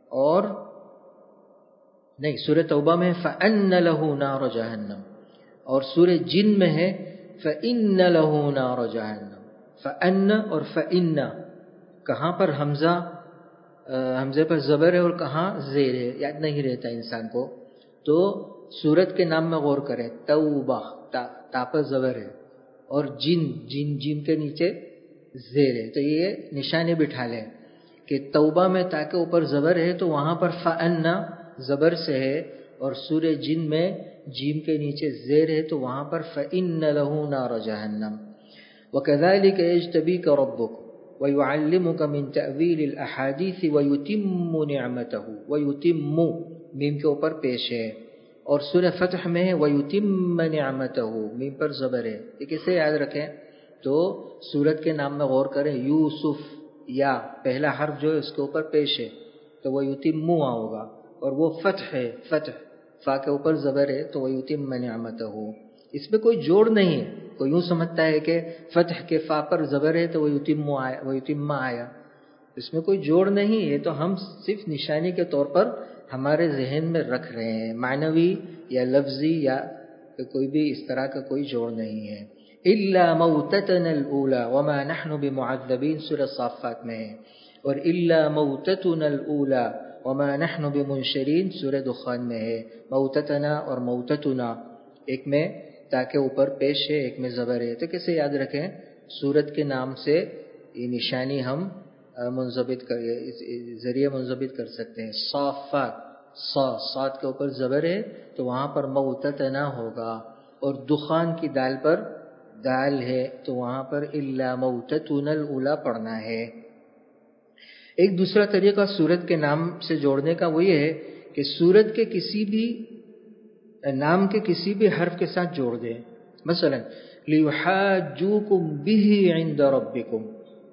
اور نہیں، سورہ توبہ میں فَأَنَّ لَهُ نَارَ جَهَنَّمَ۔ اور سورہ جن میں ہے، فَإِنَّ لَهُ نَارَ جَهَنَّمَ۔ فَأَنَّ اور فَإِنَّ۔ کہاں پر حمزہ؟ حمزے پر زبر ہے اور کہاں زیر ہے؟ یاد نہیں رہتا انسان کو۔ تو سورت کے نام میں غور کریں، توبہ، تا پر زبر ہے اور جن جن جن کے نیچے زیر ہے۔ تو یہ نشانی بٹھا لیں کہ توبہ میں تاکہ اوپر زبر ہے تو وہاں پر فَأَنَّ زبر سے ہے اور سورہ جن میں جیم کے نیچے زیر ہے تو وہاں پر فَإِنَّ لَهُ نَارَ جَهَنَّمْ۔ وَكَذَلِكَ يَجْتَبِيكَ رَبُّكَ وَيُعَلِّمُكَ مِن تَأْوِيلِ الْأَحَادِيثِ وَيُتِمُّ نِعْمَتَهُ وَيُتِمُّ میم کے اوپر پیش ہے اور سورہ فتح میں ہے وَيُتِمَّ نِعْمَتَهُ میم پر زبر ہے یہ کسے یاد رکھیں تو سورت کے نام میں غور کریں یوسف یا پہلا حرف جو ہے اس کے اوپر پیش ہے تو وہ ہاں یتیمو ہوگا اور وہ فتح ہے، فتح، فا کے اوپر زبر ہے تو وہ یوتم نعمت ہو اس میں کوئی جوڑ نہیں ہے۔ کوئی یوں سمجھتا ہے کہ فتح کے فا پر زبر ہے تو وہ یوتم آیا، وہ یوتما آیا۔ اس میں کوئی جوڑ نہیں ہے تو ہم صرف نشانی کے طور پر ہمارے ذہن میں رکھ رہے ہیں۔ معنوی یا لفظی یا کوئی بھی اس طرح کا کوئی جوڑ نہیں ہے۔ الا موتتنا الاولى وما نحن بمعذبين سورہ صافات میں ہے۔ اور الا موتتنا الاولى وما نحن بمنشرین سورہ دخان میں ہے۔ موتتنا اور موتتنا، ایک میں تاکہ اوپر پیش ہے، ایک میں زبر ہے۔ تو کیسے یاد رکھیں، سورت کے نام سے یہ نشانی ہم منظبت کر ذریعے منظبت کر سکتے ہیں۔ صافات صا صاد کے اوپر زبر ہے، تو وہاں پر موتتنا ہوگا۔ اور دخان کی دال پر دال ہے، تو وہاں پر اللہ موتتن الاولا پڑھنا ہے۔ ایک دوسرا طریقہ سورت کے نام سے جوڑنے کا وہ یہ ہے کہ سورت کے کسی بھی نام کے کسی بھی حرف کے ساتھ جوڑ دیں۔ مثلا، لِيُحَاجُّوكُمْ بِهِ عِنْدَ رَبِّكُمْ۔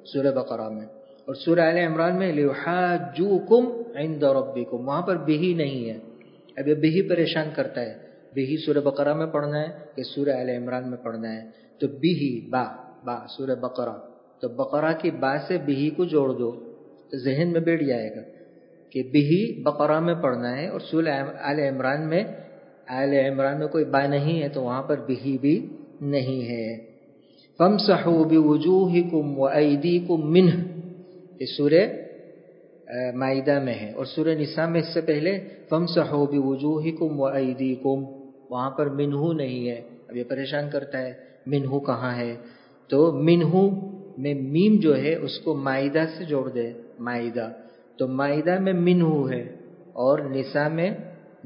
سورہ بقرہ میں۔ اور سورہ علیہ عمران میں، لِيُحَاجُّوكُمْ عِنْدَ رَبِّكُمْ۔ وہاں پر بِهِ نہیں ہے۔ اب یہ بِهِ پریشان کرتا ہے۔ بِهِ سورہ بقرہ میں پڑھنا ہے کہ سورہ علیہ عمران میں پڑھنا ہے؟ تو بِهِ، با با، سورہ بقرہ۔ تو بقرہ کی با سے بِهِ کو جوڑ دو۔ ذہن میں بیٹھ جائے گا کہ بہی بقرہ میں پڑھنا ہے اور سول آل عمران میں آل عمران میں کوئی با نہیں ہے تو وہاں پر بہی بھی نہیں ہے۔ فم سہو بجوہ کم و عیدی کم منہ۔ یہ سورہ معدہ میں ہے۔ اور سورہ نساء میں اس سے پہلے فم سہو بجوہ کم و عیدی کم وہاں پر منہو نہیں ہے۔ اب یہ پریشان کرتا ہے منہو کہاں ہے؟ تو منہو میں میم جو ہے، اس کو معدہ سے جوڑ دے معدہ تو معدہ میں منہو ہے اور نسا میں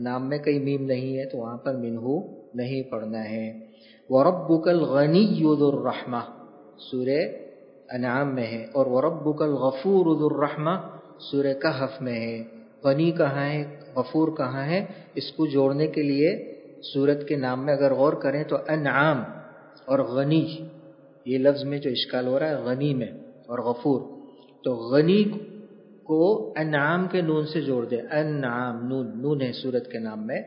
نام میں کئی میم نہیں ہے تو وہاں پر منہو نہیں پڑھنا ہے۔ وربک الغنی الرحمہ، سورہ انعام میں ہے۔ اور وربک الغفور الرحمہ، سورہ کہف میں ہے۔ غنی کہاں ہے؟ غفور کہاں ہے؟ اس کو جوڑنے کے لیے سورت کے نام میں اگر غور کریں تو انعام اور غنی، یہ لفظ میں جو اشکال ہو رہا ہے، غنی میں اور غفور۔ تو غنی کو انعام کے نون سے جوڑ دے۔ انعام، نون نون ہے سورت کے نام میں۔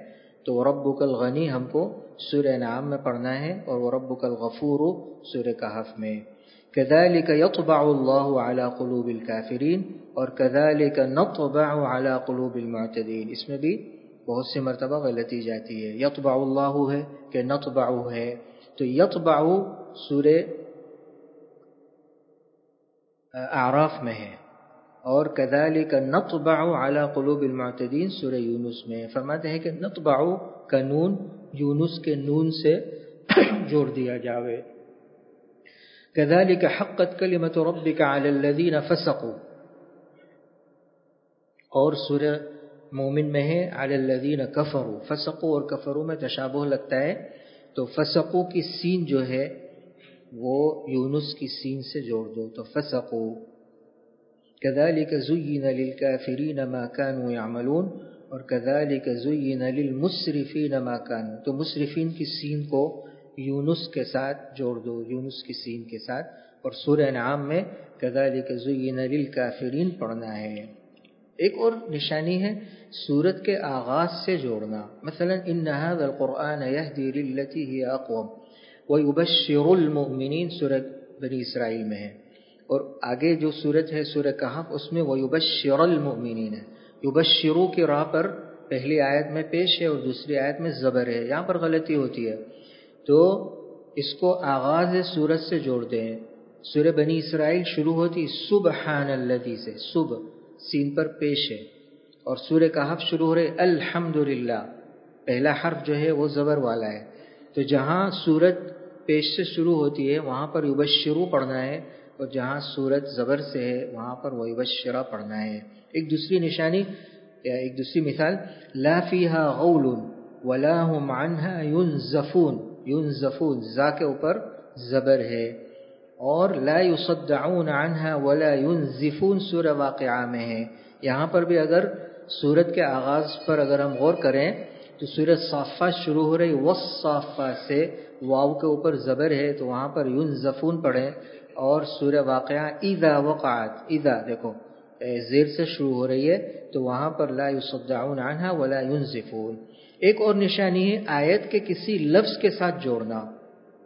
تو رب الغنی ہم کو سور انعام میں پڑھنا ہے اور وہ رب الغفور سور کہف میں۔ كذلك يطبع الله على قلوب الكافرين اور كذلك نطبع على قلوب المعتدين اس میں بھی بہت سی مرتبہ غلطی جاتی ہے۔ یطبع اللہ ہے کہ نطبع ہے۔ تو یطبع سورہ اعراف میں ہے۔ اور کدالی کا نطبع على قلوب المعتدین، سورہ یونس میں فرماتے ہیں کہ نطبع کا نون، یونس کے نون سے جوڑ دیا جاوے۔ كذلك حقت كلمة ربك على الذين فسقوا۔ اور سورہ مومن میں ہے، علی الذین کفروا۔ فسقوا اور کفروا میں تشابہ لگتا ہے۔ تو فسقوا کی سین جو ہے، وہ یونس کی سین سے جوڑ دو۔ تو فسقوا كذلك زين للكافرين ما كانوا يعملون اور كذلك زين للمسرفين ما كانوا تو مسرفین کی سین کو یونس کے ساتھ جوڑ دو، یونس کی سین کے ساتھ اور سورہ انعام میں كذلك زين للكافرين پڑھنا ہے۔ ایک اور نشانی ہے سورت کے آغاز سے جوڑنا۔ مثلا، ان هذا القرآن يهدي للتي هي اقوم ويبشر المؤمنین سورت بنی اسرائیل میں ہے۔ اور آگے جو سورت ہے، سورہ کہف، اس میں ویبشر المؤمنین ہے یبشرو کی راہ پر پہلی آیت میں پیش ہے اور دوسری آیت میں زبر ہے، یہاں پر غلطی ہوتی ہے۔ تو اس کو آغاز سورت سے جوڑتے ہیں سورہ بنی اسرائیل شروع ہوتی سبحان اللذی سے صبح سین پر پیش ہے۔ اور سورہ کہف شروع ہو رہے الحمد پہلا حرف جو ہے، وہ زبر والا ہے۔ تو جہاں سورت پیش سے شروع ہوتی ہے، وہاں پر یبشرو پڑھنا ہے۔ اور جہاں سورت زبر سے ہے، وہاں پر وہ یبشرا پڑھنا ہے۔ ایک دوسری نشانی یا ایک دوسری مثال، لا فیہا غول ولا هم عنها ينزفون ينزفون زا کے اوپر زبر ہے۔ اور لا يصدعون عنها ولا ينزفون سورہ واقعہ میں ہے۔ یہاں پر بھی اگر سورت کے آغاز پر اگر ہم غور کریں، تو سورت صافہ شروع ہو رہی وصافہ سے واو کے اوپر زبر ہے، تو وہاں پر ينزفون پڑھیں۔ اور سورہ واقعہ اذا وقعت، اذا دیکھو زیر سے شروع ہو رہی ہے، تو وہاں پر لا يصدعون عنها ولا ينزفون ایک اور نشانی ہے، آیت کے کسی لفظ کے ساتھ جوڑنا۔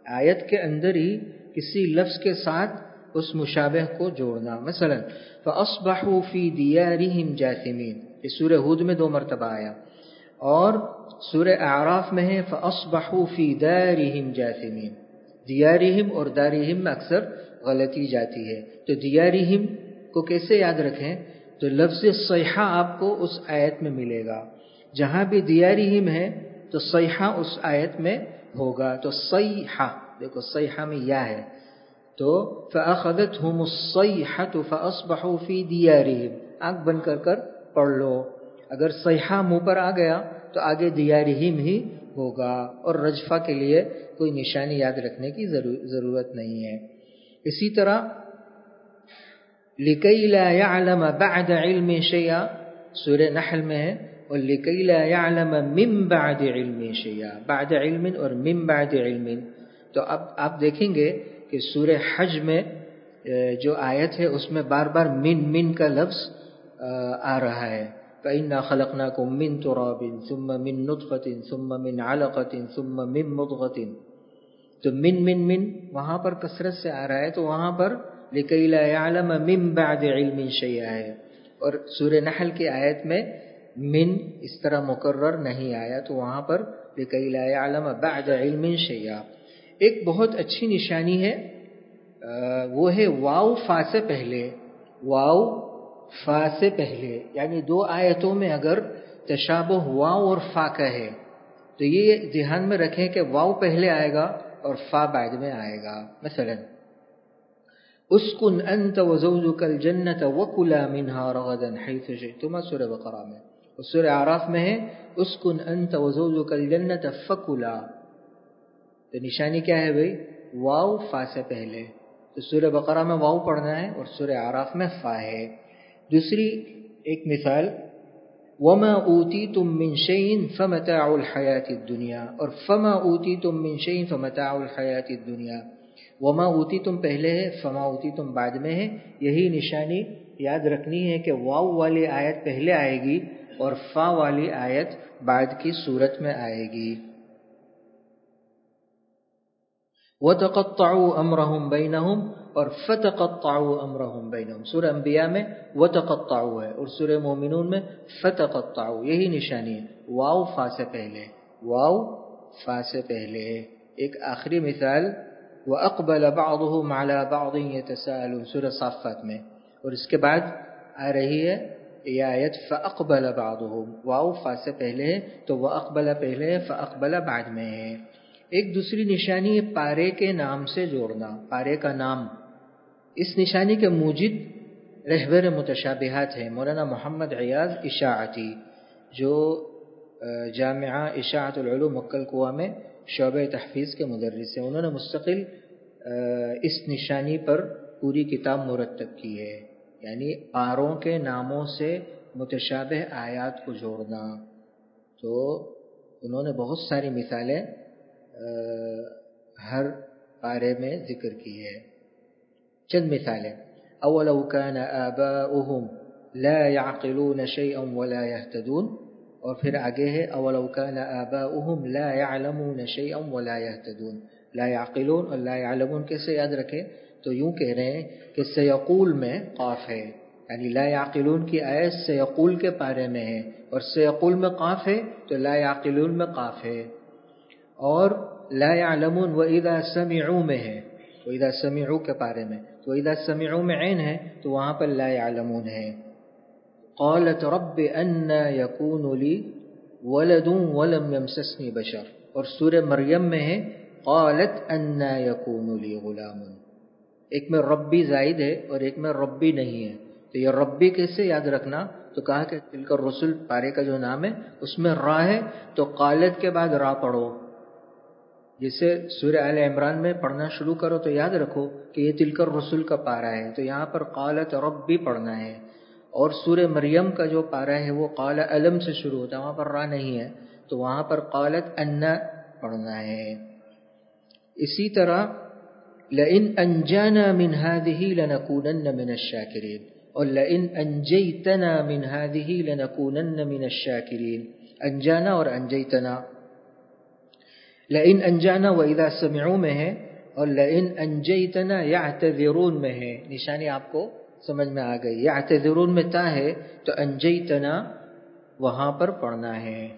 آیت کے اندر ہی کسی لفظ کے ساتھ اس مشابہ کو جوڑنا۔ مثلا، فاصبحوا في ديارهم جاثمين یہ سورہ ہود میں دو مرتبہ آیا۔ اور سورہ اعراف میں ہے، فاصبحوا في دارهم جاثمين دیارہم اور دارہم میں اکثر غلطی جاتی ہے۔ تو دیارہم کو کیسے یاد رکھیں؟ تو لفظ صیحہ آپ کو اس آیت میں ملے گا۔ جہاں بھی دیارہم ہے، تو صیحہ اس آیت میں ہوگا۔ تو صیحہ، دیکھو صیحہ میں یا ہے۔ تو فَأَخَذَتْهُمُ الصَّيْحَةُ فَأَصْبَحُوا فِي دِيَارِهِمْ۔ آنکھ بند کر کر پڑھ لو۔ اگر صیحہ منہ پر آ گیا، تو آگے دیارہم ہی ہوگا۔ اور رجفہ کے لیے کوئی نشانی یاد رکھنے کی ضرورت نہیں ہے۔ اسی طرح لِكَيْ لَا يَعْلَمَ بَعْدَ عِلْمِ شَيْعَ سورہ نحل میں ہے، اور لِكَيْ لَا يَعْلَمَ مِن بَعْدِ عِلْمِ شَيْعَ بعد علم اور من بعد علم۔ تو اب آپ دیکھیں گے کہ سورہ حج میں جو آیت ہے، اس میں بار بار من من کا لفظ آ رہا ہے۔ فَإِنَّا خَلَقْنَاكُم مِّن تُرَابٍ ثُمَّ مِّن نُطْفَةٍ ثُمَّ مِّن عَلَقَةٍ ثُمَّ مِّن مُضْغَةٍ۔ تو من من من وہاں پر کثرت سے آ رہا ہے، تو وہاں پر لِكَيْ لَا يَعْلَمَ مِن بَعْدِ عِلْمٍ شَيْئًا ہے۔ اور سورہ نحل کی آیت میں من اس طرح مقرر نہیں آیا، تو وہاں پر لِكَيْ لَا يَعْلَمَ بَعْدَ عِلْمٍ شَيْئًا ایک بہت اچھی نشانی ہے وہ ہے واؤ فا سے پہلے۔ واؤ فا سے پہلے یعنی دو آیتوں میں اگر تشابہ واؤ اور فا کا ہے تو یہ دھیان میں رکھیں کہ واؤ پہلے آئے گا۔ اور فا بعد میں آئے گا۔ مثلا، اسکن انت وزوجك الجنة وكلا منها رغدا حيث شئتما، سورہ بقرہ میں۔ اور سورہ عراف میں ہے، اسکن انت وزوجك الجنة فكلا تو نشانی کیا ہے بھائی؟ واؤ فا سے پہلے۔ تو سورہ بقرہ میں واؤ پڑھنا ہے اور سورہ عراف میں فا ہے۔ دوسری، ایک مثال وما اوتی تم من شعین فمتاع الحیات الدنیا اور فما اوتی تم من شعین فمتاع الحیات الدنیا وما اوتی تم پہلے ہے، فما اوتی تم بعد میں ہے۔ یہی نشانی یاد رکھنی ہے کہ واؤ والی آیت پہلے آئے گی اور فا والی آیت بعد کی صورت میں آئے گی۔ وتقطعوا امرهم بينهم اور فتقطعوا امرهم بینهم سورہ انبیاء میں وتقطعوا ہے اور سورہ مومنون میں فتقطعوا، یہی نشانی ہے۔ واو فا سے پہلے، واو فا سے پہلے۔ ایک آخری مثال واقبل بعضهم على بعض يتساءلون، سورہ صافات میں۔ اور اس کے بعد آ رہی ہے یہ آیت فاقبل بعضهم۔ واو فا سے پہلے ہے، تو واقبل پہلے ہے فاقبل بعد میں ہے۔ ایک دوسری نشانی پارے کے نام سے جوڑنا، پارے کا نام۔ اس نشانی کے موجد رہبر متشابہات ہیں، مولانا محمد ایاز اشاعتی، جو جامعہ اشاعت العلوم مکل کنواں میں شعبہ تحفیظ کے مدرس ہیں۔ انہوں نے مستقل اس نشانی پر پوری کتاب مرتب کی ہے۔ یعنی پاروں کے ناموں سے متشابہ آیات کو جوڑنا۔ تو انہوں نے بہت ساری مثالیں ہر پارے میں ذکر کی ہے چند مثالیں اولو كان آباؤهم لا يعقلون شيئا ولا يهتدون اور پھر آگے ہے، اولو كان آباؤهم لا يعلمون شيئا ولا يهتدون لا يعقلون اور لا يعلمون کیسے یاد رکھیں؟ تو یوں کہہ رہے ہیں کہ سیقول میں قاف ہے۔ یعنی لا يعقلون کی آیت سیقول کے پارے میں ہے۔ اور سیقول میں قاف ہے تو لا يعقلون میں قاف ہے۔ اور لا يعلمون وَإِذَا سَمِعُوا میں ہے۔ وَإِذَا سَمِعُوا کے پارے میں۔ تو وَإِذَا سَمِعُوا میں عین ہے، تو وہاں پر لا يعلمون ہے۔ قالت رب ان يكون لي ولد ولم يمسسني بشر۔ اور سورہ مریم میں ہے، قالت ان يكون لي غلام۔ ایک میں ربی زائد ہے اور ایک میں ربی نہیں ہے۔ تو یہ ربی کیسے یاد رکھنا؟ تو کہا کہ تل رسول پارے کا جو نام ہے، اس میں را ہے، تو قالت کے بعد را پڑھو۔ جسے سورہ علیہ عمران میں پڑھنا شروع کرو تو یاد رکھو کہ یہ تلکر رسول کا پارا ہے۔ تو یہاں پر قالت رب بھی پڑھنا ہے۔ اور سورہ مریم کا جو پارا ہے وہ قال علم سے شروع ہوتا ہے، وہاں پر را نہیں ہے۔ تو وہاں پر قالت ان پڑھنا ہے۔ اسی طرح، لئن انجانا من هذه لنكونن من الشاکرین۔ اور لئن انجیتنا من هذه لنكونن من الشاکرین۔ انجانا اور انجیتنا۔ لئن انجانا و ادا سمعو میں ہے، اور لئن انجیتنا یعتذرون میں ہے۔ نشانی آپ کو سمجھ میں آ گئی۔ یعتذرون میں تا ہے، تو انجیتنا وہاں پر پڑھنا ہے۔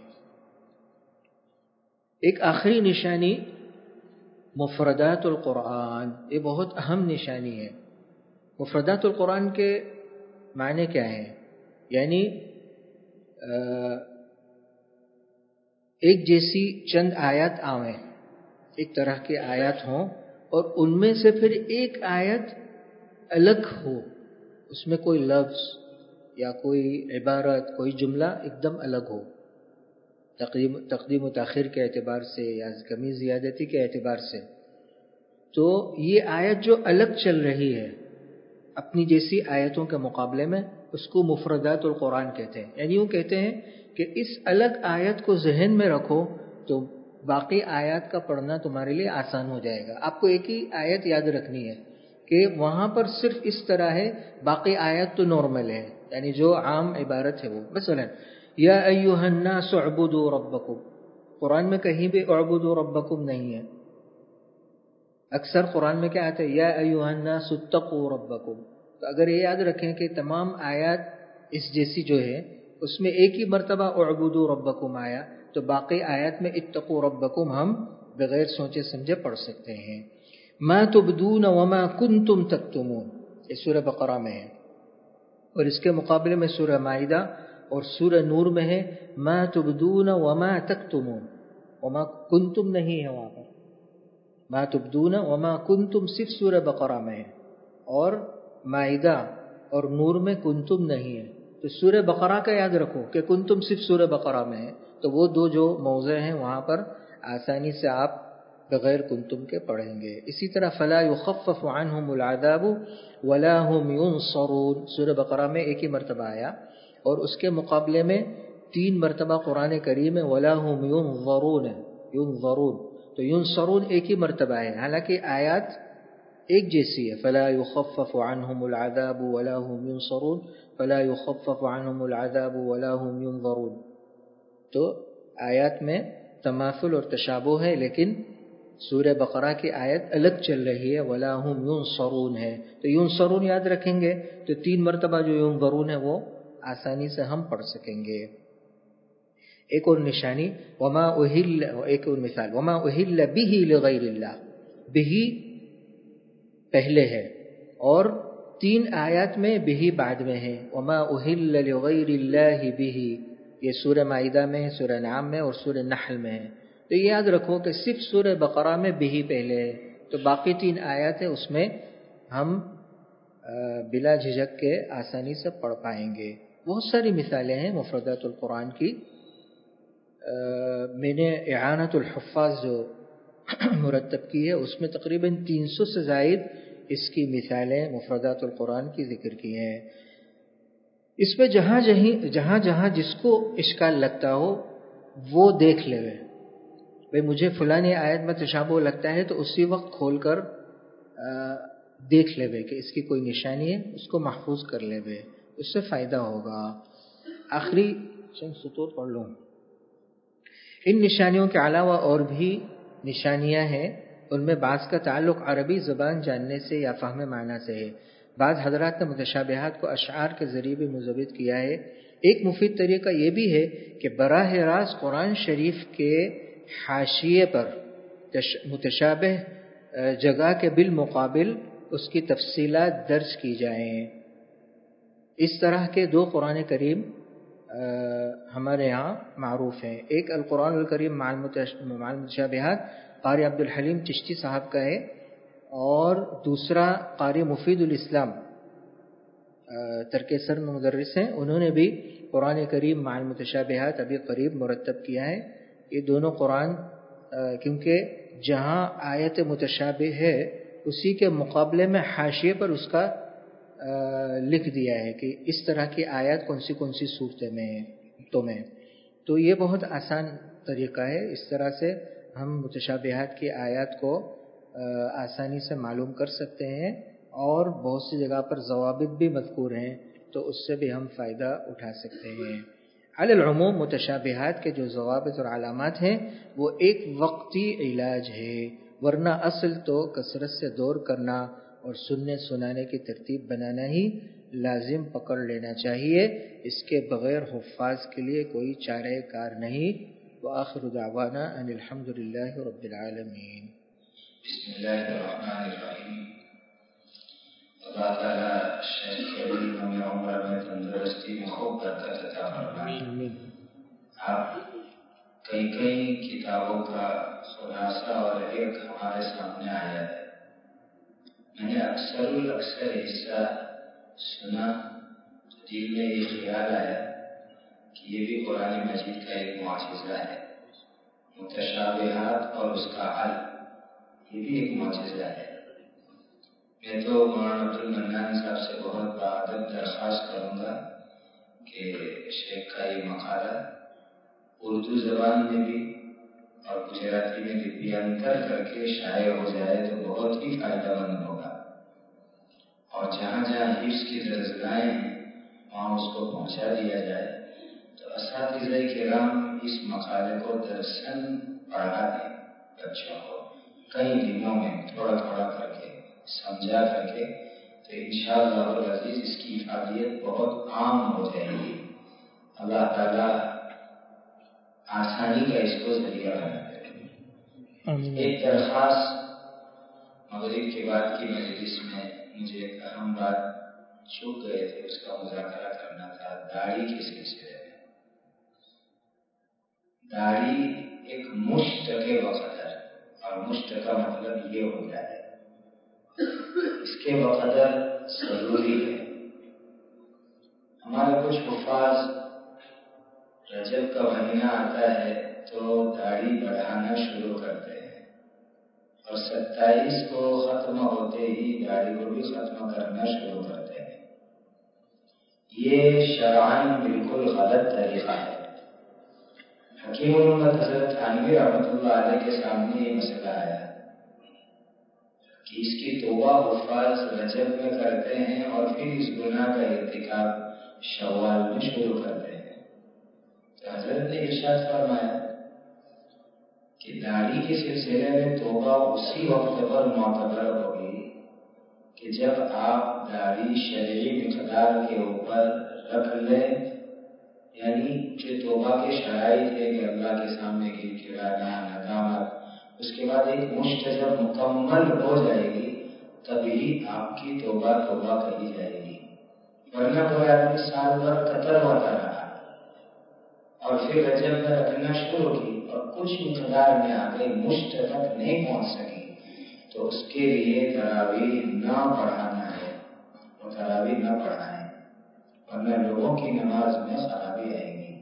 ایک آخری نشانی، مفردات القرآن۔ یہ بہت اہم نشانی ہے۔ مفردات القرآن کے معنی کیا ہیں؟ یعنی ایک جیسی چند آیات آویں، ایک طرح کے آیات ہوں اور ان میں سے پھر ایک آیت الگ ہو۔ اس میں کوئی لفظ یا کوئی عبارت، کوئی جملہ ایک دم الگ ہو۔ تقدیم تقدیم و تاخیر کے اعتبار سے یا کمی زیادتی کے اعتبار سے۔ تو یہ آیت جو الگ چل رہی ہے، اپنی جیسی آیتوں کے مقابلے میں، اس کو مفردات القرآن کہتے ہیں۔ یعنی وہ کہتے ہیں کہ اس الگ آیت کو ذہن میں رکھو تو باقی آیات کا پڑھنا تمہارے لیے آسان ہو جائے گا۔ آپ کو ایک ہی آیت یاد رکھنی ہے کہ وہاں پر صرف اس طرح ہے، باقی آیت تو نارمل ہے۔ یعنی جو عام عبارت ہے وہ۔ مثلا، یا ایوہ الناس عبدو ربکم۔ قرآن میں کہیں بھی عبدو ربکم نہیں ہے۔ اکثر قرآن میں کیا آتا ہے؟ یا ایوہ الناس اتقو ربکم۔ تو اگر یہ یاد رکھیں کہ تمام آیات اس جیسی جو ہے اس میں ایک ہی مرتبہ اعبدو ربکم آیا، تو باقی آیات میں اتقو ربکم ہم بغیر سوچے سمجھے پڑھ سکتے ہیں۔ ما تبدون وما کنتم تکتمون۔ یہ سورہ بقرہ میں ہے۔ اور اس کے مقابلے میں سورہ معاہدہ اور سورہ نور میں ہے۔ ما تبدون وما تکتمون۔ وما کنتم نہیں ہے وہاں پر۔ ما تبدون وما کنتم صرف سورہ بقرہ میں ہے۔ اور معاہدہ اور نور میں کنتم نہیں ہے۔ تو سورہ بقرہ کا یاد رکھو کہ کن تم صرف سورہ بقرہ میں ہے تو وہ دو جو موضع ہیں وہاں پر آسانی سے آپ بغیر کنتم کے پڑھیں گے۔ اسی طرح فلا يخفف عنهم العذاب ولا هم ينصرون سورہ بقرہ میں ایک ہی مرتبہ آیا اور اس کے مقابلے میں تین مرتبہ قرآن کریم ولا هم ينظرون ينظرون تو ينصرون ایک ہی مرتبہ ہے۔ حالانکہ آیات ایک جیسی ہے۔ فلا يخفف عنهم العذاب ولا هم ينصرون فلا يخفف عنهم العذاب ولا هم ينظرون تو آیات میں تماثل اور تشابہ ہے، لیکن سورہ بقرہ کی آیت الگ چل رہی ہے۔ ولا ہم یون ہے۔ تو یون سرون یاد رکھیں گے۔ تو تین مرتبہ جو یون ہے، وہ آسانی سے ہم پڑھ سکیں گے۔ ایک اور نشانی، وما اہل ایک اور مثال، وما اہل بھی لغیر اللہ۔ بھی پہلے ہے اور تین آیات میں بھی بعد میں ہے وما اہل لغیر اللہ بھی یہ سورہ معدہ میں ہے، سورہ نام میں اور سورہ نحل میں ہے۔ تو یہ یاد رکھو کہ صرف سورہ بقرہ میں بھی پہلے ہے۔ تو باقی تین آیات ہیں، اس میں ہم بلا جھجک کے آسانی سے پڑھ پائیں گے۔ بہت ساری مثالیں ہیں مفردات القرآن کی۔ میں نے اعانت الحفاظ جو مرتب کی ہے، اس میں تقریباً تین سو سے زائد اس کی مثالیں مفردات القرآن کی ذکر کی ہیں۔ اس میں جہاں جہیں جہاں جہاں جس کو اشکال لگتا ہو، وہ دیکھ لے۔ بھائی مجھے فلانی آیت میں تشابہ لگتا ہے تو اسی وقت کھول کر دیکھ لے کہ اس کی کوئی نشانی ہے، اس کو محفوظ کر لے۔ اس سے فائدہ ہوگا۔ آخری چند سطور پڑھ لوں۔ ان نشانیوں کے علاوہ اور بھی نشانیاں ہیں۔ ان میں بعض کا تعلق عربی زبان جاننے سے یا فہم معنی سے ہے۔ بعض حضرات نے متشابہات کو اشعار کے ذریعے بھی مضبط کیا ہے۔ ایک مفید طریقہ یہ بھی ہے کہ براہ راست قرآن شریف کے حاشیے پر متشابہ جگہ کے بالمقابل اس کی تفصیلات درج کی جائیں۔ اس طرح کے دو قرآن کریم ہمارے یہاں معروف ہیں۔ ایک القرآن الکریم مشابہات قاری عبد الحلیم چشتی صاحب کا ہے اور دوسرا قاری مفید الاسلام ترکیسر مدرس ہیں۔ انہوں نے بھی قرآن کریم مع المتشابہات ابھی قریب مرتب کیا ہے۔ یہ دونوں قرآن کیونکہ جہاں آیت متشابہ ہے، اسی کے مقابلے میں حاشیے پر اس کا لکھ دیا ہے کہ اس طرح کی آیات کون سی کون سی صورتیں میں تو میں تو یہ بہت آسان طریقہ ہے، اس طرح سے ہم متشابہات کی آیات کو آسانی سے معلوم کر سکتے ہیں اور بہت سی جگہ پر ضوابط بھی مذکور ہیں، تو اس سے بھی ہم فائدہ اٹھا سکتے ہیں۔ العموم، متشابہات کے جو ضوابط اور علامات ہیں، وہ ایک وقتی علاج ہے، ورنہ اصل تو کثرت سے دور کرنا اور سننے سنانے کی ترتیب بنانا ہی لازم پکڑ لینا چاہیے۔ اس کے بغیر حفاظ کے لیے کوئی چارہ کار نہیں۔ وآخر دعوانا ان الحمد للہ رب العالمین بسم اللہ الرحمن الرحیم اللہ تعالیٰ شیخ ہمیں عمر میں تندرستی میں خوب برکت عطا فرمائے آپ کئی کئی کتابوں کا خلاصہ اور ایک ہمارے سامنے آیا ہے۔ میں نے اکثر اکثر حصہ سنا دل میں یہ خیال آیا کہ یہ بھی قرآن مجید کا ایک معجزہ ہے، متشابہات اور اس کا حل، یہ بھی ایک معجزہ ہے۔ میں تو مولانا عبد المنان صاحب سے بہت بہادر درخواست کروں گا کہ شیخ کا یہ مقالہ اردو زبان میں بھی اور گجراتی میں بھی بیانتر کر کے شائع ہو جائے تو بہت ہی فائدہ مند ہوگا۔ اور جہاں جہاں حفظ کی درجگاہیں ہیں، وہاں اس کو پہنچا دیا جائے۔ اساتذہ کرام اس مقالے کو درسن پڑھا دیں بچوں کو۔ کئی دنوں میں تھوڑا تھوڑا کر کے سمجھا کر کے تو ان شاء اللہ عزیز اس کی افادیت بہت عام ہو جائے گی۔ اللہ تعالیٰ آسانی کا اس کو ذریعہ بنا دے۔ ایک درخواست مغرب کے بعد کی مجلس میں مجھے ایک اہم بات چھوٹ گئے تھے اس کا مذاکرہ کرنا تھا۔ داڑھی کے سلسلے میں داڑھی ایک مشت کے وقت ہے اور مشت کا مطلب یہ ہوتا ہے، اس کے وقت ضروری ہے۔ ہمارے کچھ حفاظ رجب کا مہینہ آتا ہے تو داڑھی بڑھانا شروع کرتے ہیں۔ اور ستائیس کو ختم ہوتے ہی گاڑی کو بھی ختم کرنا شروع کرتے ہیں۔ یہ شرائن بالکل غلط طریقہ ہے۔ حکیم محمد حضرت خانوی رحمۃ اللہ علیہ کے سامنے یہ مسئلہ آیا۔ کہ اس کی توبہ حفاظ رجب میں کرتے ہیں اور پھر اس گناہ کا ارتکاب شوال میں شروع کرتے ہیں۔ تو حضرت نے ارشاد فرمایا کہ داڑھی کے سلسلے میں توبہ اسی وقت پر معتبر ہوگی کہ جب آپ داڑھی شرعی مقدار کے اوپر رکھ لیں یعنی جو توبہ کے شرائط ہے کہ اللہ کے سامنے کی کرایہ ندامت اس کے بعد ایک مشت جب مکمل ہو جائے گی، تبھی آپ کی توبہ توبہ کری جائے گی۔ ورنہ کوئی آدمی سال بھر قطر ہوتا رہا اور پھر رجب میں رکھنا شروع کی اور کچھ مقدار میں آ گئی مشت تک نہیں پہنچ سکی، تو اس کے لیے تراویح نہ پڑھانا ہے۔ وہ تراویح نہ پڑھائیں۔ ورنہ لوگوں کی نماز میں خرابی آئے گی۔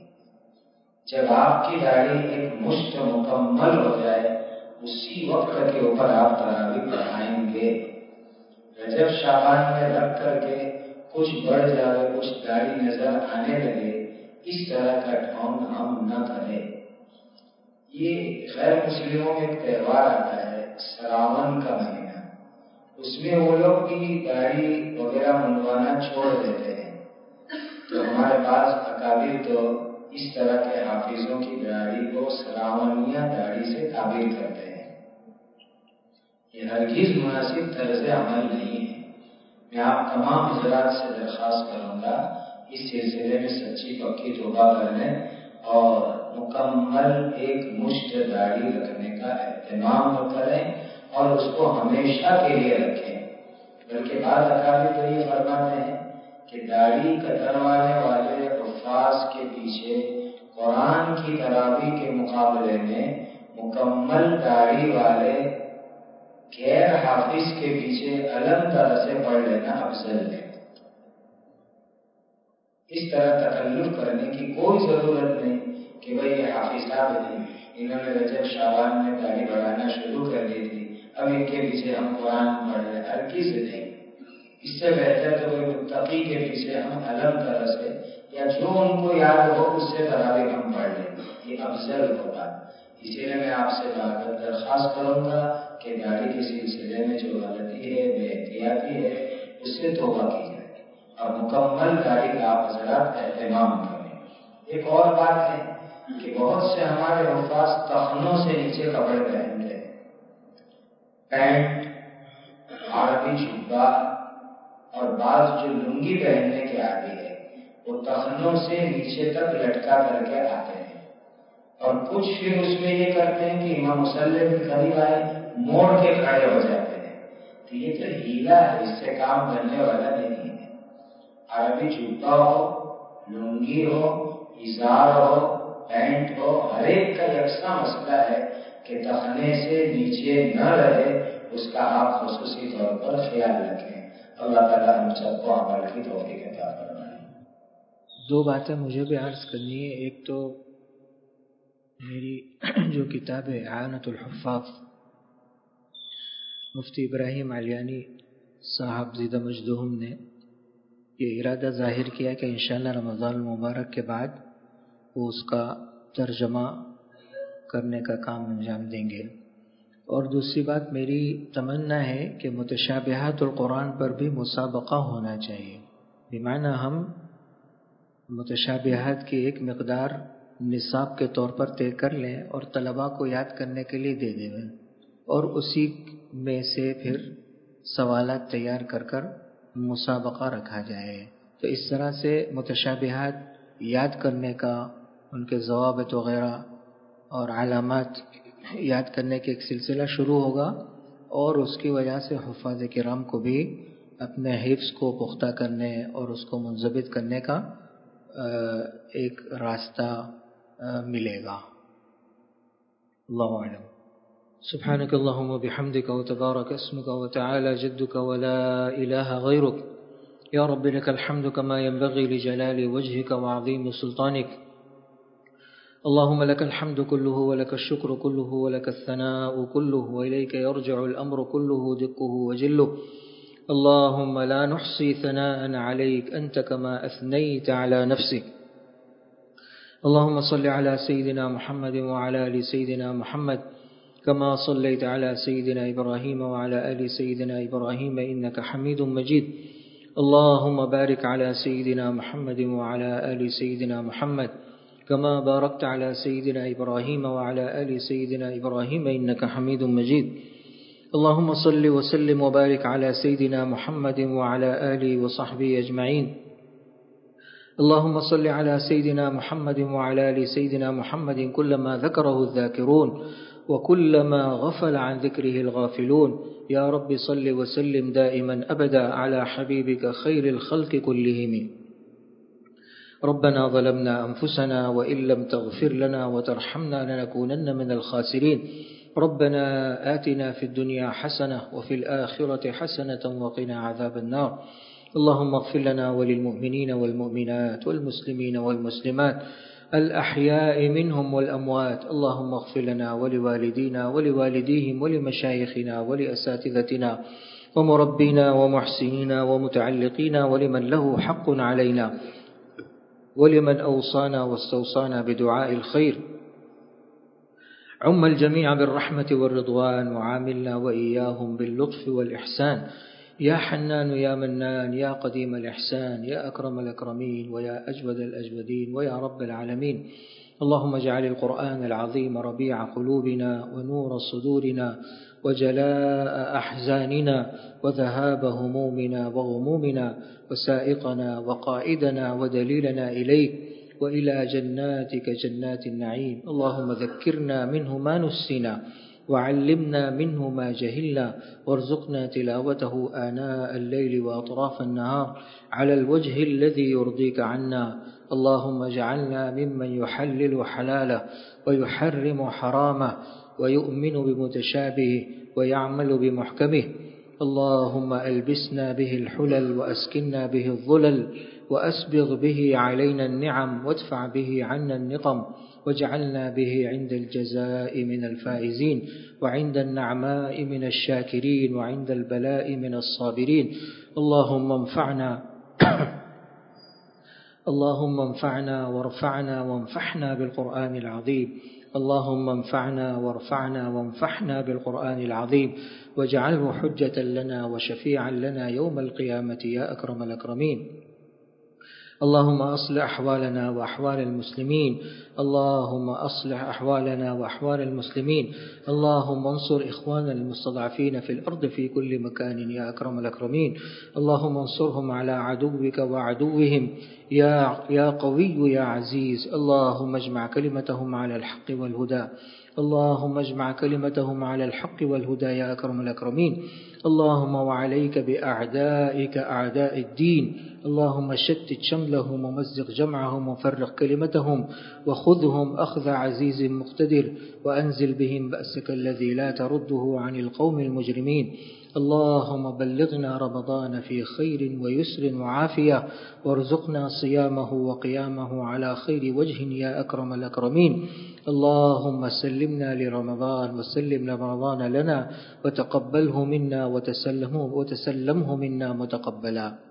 جب آپ کی داڑھی ایک مشت مکمل ہو جائے، اسی وقت کے اوپر آپ تراویح پڑھائیں گے۔ رجب شابان میں رکھ کر کے کچھ بڑھ جائے، کچھ داڑھی نظر آنے لگے۔ اس طرح کا ڈھونگ ہم نہ کریں۔ یہ غیر مسلموں میں ایک تہوار آتا ہے، سراون کا مہینہ۔ اس میں وہ لوگ بھی داڑھی وغیرہ منڈوانا چھوڑ دیتے ہیں۔ تو ہمارے پاس اکابر تو اس طرح کے حافظوں کی داڑھی کو سراونیا داڑھی سے تعبیر کرتے ہیں۔ یہ ہرگز مناسب طرز عمل نہیں ہے۔ میں آپ تمام حضرات سے درخواست کروں گا، اس سلسلے میں سچی پکی توبہ کر لیں اور مکمل ایک مشت داڑھی رکھنے کا اہتمام کریں اور اس کو ہمیشہ کے لیے رکھیں۔ بلکہ بعض اکابر تو یہ فرماتے ہیں کہ داڑھی کتروانے والے حفاظ کے پیچھے قرآن کی تراوی کے مقابلے میں مکمل داڑھی والے غیر حافظ کے پیچھے الگ طرح سے پڑھ لینا افضل ہے۔ اس طرح تکلف کرنے کی کوئی ضرورت نہیں کہ بھائی یہ حافظ صاحب نہیں انہوں نے رجب شابان میں داڑھی بڑھانا شروع کر دی تھی۔ اب ان کے پیچھے ہم قرآن پڑھ رہے ہر کس نہیں اس سے بہتر تو کوئی متقی کے پیچھے ہم الگ طرح سے، یا جو ان کو یاد ہو، اس سے تراوی ہم پڑھ لیں یہ افضل ہوگا۔ اسی لیے میں آپ سے درخواست کروں گا کہ گاڑی کے سلسلے میں جو غلطی ہے، بے احتیاطی ہے، اس سے توبہ کی جائے۔ اور مکمل گاڑی کا آپ حضرات اہتمام کریں۔ ایک اور بات ہے کہ بہت سے ہمارے الفاظ تخنوں سے نیچے کپڑے پہنتے ہیں۔ پینٹ عربی جھبا اور بعض جو لنگی پہننے کے عادی ہے وہ تخنوں سے نیچے تک لٹکا کر کے آتے ہیں۔ اور کچھ پھر اس میں یہ کرتے ہیں کہ امام مسلح کے قریب آئے، موڑ کے کھڑے ہو جاتے ہیں۔ تو یہ تو ہیلا ہے، اس سے کام کرنے والا نہیں عربی جوتا ہو، لنگی ہو اظہار ہو، پینٹ ہو، ہر ایک کا یکساں مسئلہ ہے کہ تخنے سے نیچے نہ رہے، اس کا آپ خصوصی طور پر خیال رکھیں۔ اللہ تعالیٰ ہم سب کو عمل کی توفیق عطا فرمائے دو باتیں مجھے بھی عرض کرنی ہے ایک تو میری جو کتاب ہے آنت الحفاظ، مفتی ابراہیم علیانی صاحب زیدہ مجدہم نے یہ ارادہ ظاہر کیا کہ انشاءاللہ رمضان المبارک کے بعد وہ اس کا ترجمہ کرنے کا کام انجام دیں گے۔ اور دوسری بات، میری تمنا ہے کہ متشابہات القرآن پر بھی مسابقہ ہونا چاہیے۔ بمعنی ہم متشابہات کی ایک مقدار نصاب کے طور پر طے کر لیں اور طلباء کو یاد کرنے کے لیے دے دیں۔ اور اسی میں سے پھر سوالات تیار کر کر مسابقہ رکھا جائے۔ تو اس طرح سے متشابہات یاد کرنے کا، ان کے ضوابط وغیرہ اور علامات یاد کرنے کے ایک سلسلہ شروع ہوگا اور اس کی وجہ سے حفاظ کرام کو بھی اپنے حفظ کو پختہ کرنے اور اس کو منظبط کرنے کا ایک راستہ ملے گا۔ اللہ علم سبحانك اللهم وبحمدك وتبارك اسمك وتعالى جدك ولا إله غيرك يا رب لك الحمد كما ينبغي لجلال وجهك وعظيم سلطانك اللهم لك الحمد كله ولك الشكر كله ولك الثناء كله وإليك يرجع الأمر كله دقه وجله. اللهم لا نحصي ثناء عليك، أنت كما أثنيت على نفسك. اللهم صل على سيدنا محمد وعلى آل سيدنا محمد، كما صليت على سيدنا إبراهيم وعلى آل سيدنا إبراهيم، إنك حميد مجيد. اللهم بارك على سيدنا محمد وعلى آل سيدنا محمد. كما باركت على سيدنا إبراهيم وعلى آل سيدنا إبراهيم إنك حميد مجيد. اللهم صل وسلم وبارك على سيدنا محمد وعلى آله وصحبه أجمعين. اللهم صل على سيدنا محمد وعلى آل سيدنا محمد كلما ذكره الذاكرون وكلما غفل عن ذكره الغافلون. يا رب صل وسلم دائما أبدا على حبيبك خير الخلق كلهم. ربنا ظلمنا أنفسنا وإن لم تغفر لنا وترحمنا لنكونن من الخاسرين. ربنا آتنا في الدنيا حسنة وفي الآخرة حسنة وقنا عذاب النار. اللهم اغفر لنا وللمؤمنين والمؤمنات والمسلمين والمسلمات، الأحياء منهم والأموات. اللهم اغفر لنا ولوالدينا ولوالديهم ولمشايخنا ولأساتذتنا ومربينا ومحسنين ومتعلقين ولمن له حق علينا. ولمن أوصانا واستوصانا بدعاء الخير. عم الجميع بالرحمة والرضوان وعاملنا وإياهم باللطف والإحسان. يا حنان، يا منان، يا قديم الإحسان، يا أكرم الأكرمين، ويا أجود الأجودين، ويا رب العالمين. اللهم اجعل القرآن العظيم ربيع قلوبنا ونور صدورنا وجلاء أحزاننا وذهاب همومنا وغمومنا وسائقنا وقائدنا ودليلنا إليك وإلى جناتك جنات النعيم. اللهم ذكرنا منه ما نسينا وعلمنا منه ما جهلنا وارزقنا تلاوته آناء الليل وأطراف النهار على الوجه الذي يرضيك عنا. اللهم اجعلنا ممن يحلل حلاله ويحرم حرامه ويؤمن بمتشابه ويعمل بمحكمه. اللهم ألبسنا به الحلل وأسكنا به الظلل وأسبغ به علينا النعم وادفع به عنا النقم واجعلنا به عند الجزاء من الفائزين وعند النعماء من الشاكرين وعند البلاء من الصابرين. اللهم انفعنا اللهم انفعنا وارفعنا وانفحنا بالقرآن العظيم. اللهم انفعنا وارفعنا وانفحنا بالقرآن العظيم واجعله حجة لنا وشفيعا لنا يوم القيامة يا أكرم الأكرمين. اللهم أصلح أحوالنا وأحوال المسلمين. اللهم أصلح أحوالنا وأحوال المسلمين. اللهم انصر إخواننا المستضعفين في الأرض في كل مكان يا أكرم الأكرمين اللهم انصرهم على عدوك وعدوهم. يا, يا قوي يا عزيز. اللهم اجمع كلمتهم على الحق والهدى. اللهم اجمع كلمتهم على الحق والهدى يا أكرم الأكرمين اللهم وعليك بأعدائك أعداء الدين اللهم شتت شملهم ومزق جمعهم وفرق كلمتهم وخذهم أخذ عزيز مقتدر وأنزل بهم بأسك الذي لا ترده عن القوم المجرمين اللهم بلغنا رمضان في خير ويسر وعافية وارزقنا صيامه وقيامه على خير وجه يا أكرم الأكرمين. اللهم سلمنا لرمضان وسلم رمضان لنا وتقبله منا وتسلمه, وتسلمه منا متقبلا.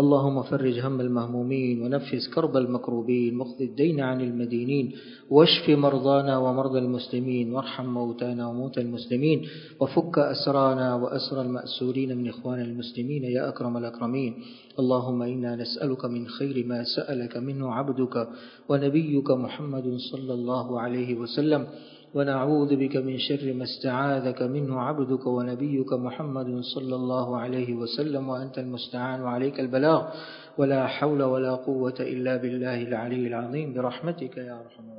اللهم فرج هم المهمومين ونفس كرب المكروبين واقض الدين عن المدينين واشف مرضانا ومرضى المسلمين وارحم موتانا وموتى المسلمين وفك أسرانا وأسر المأسورين من إخوان المسلمين يا أكرم الأكرمين اللهم إنا نسألك من خير ما سألك منه عبدك ونبيك محمد صلى الله عليه وسلم ونعوذ بك من شر ما استعاذك منه عبدك ونبيك محمد صلى الله عليه وسلم وأنت المستعان وعليك البلاغ. ولا حول ولا قوة إلا بالله العلي العظيم. برحمتك يا رحمة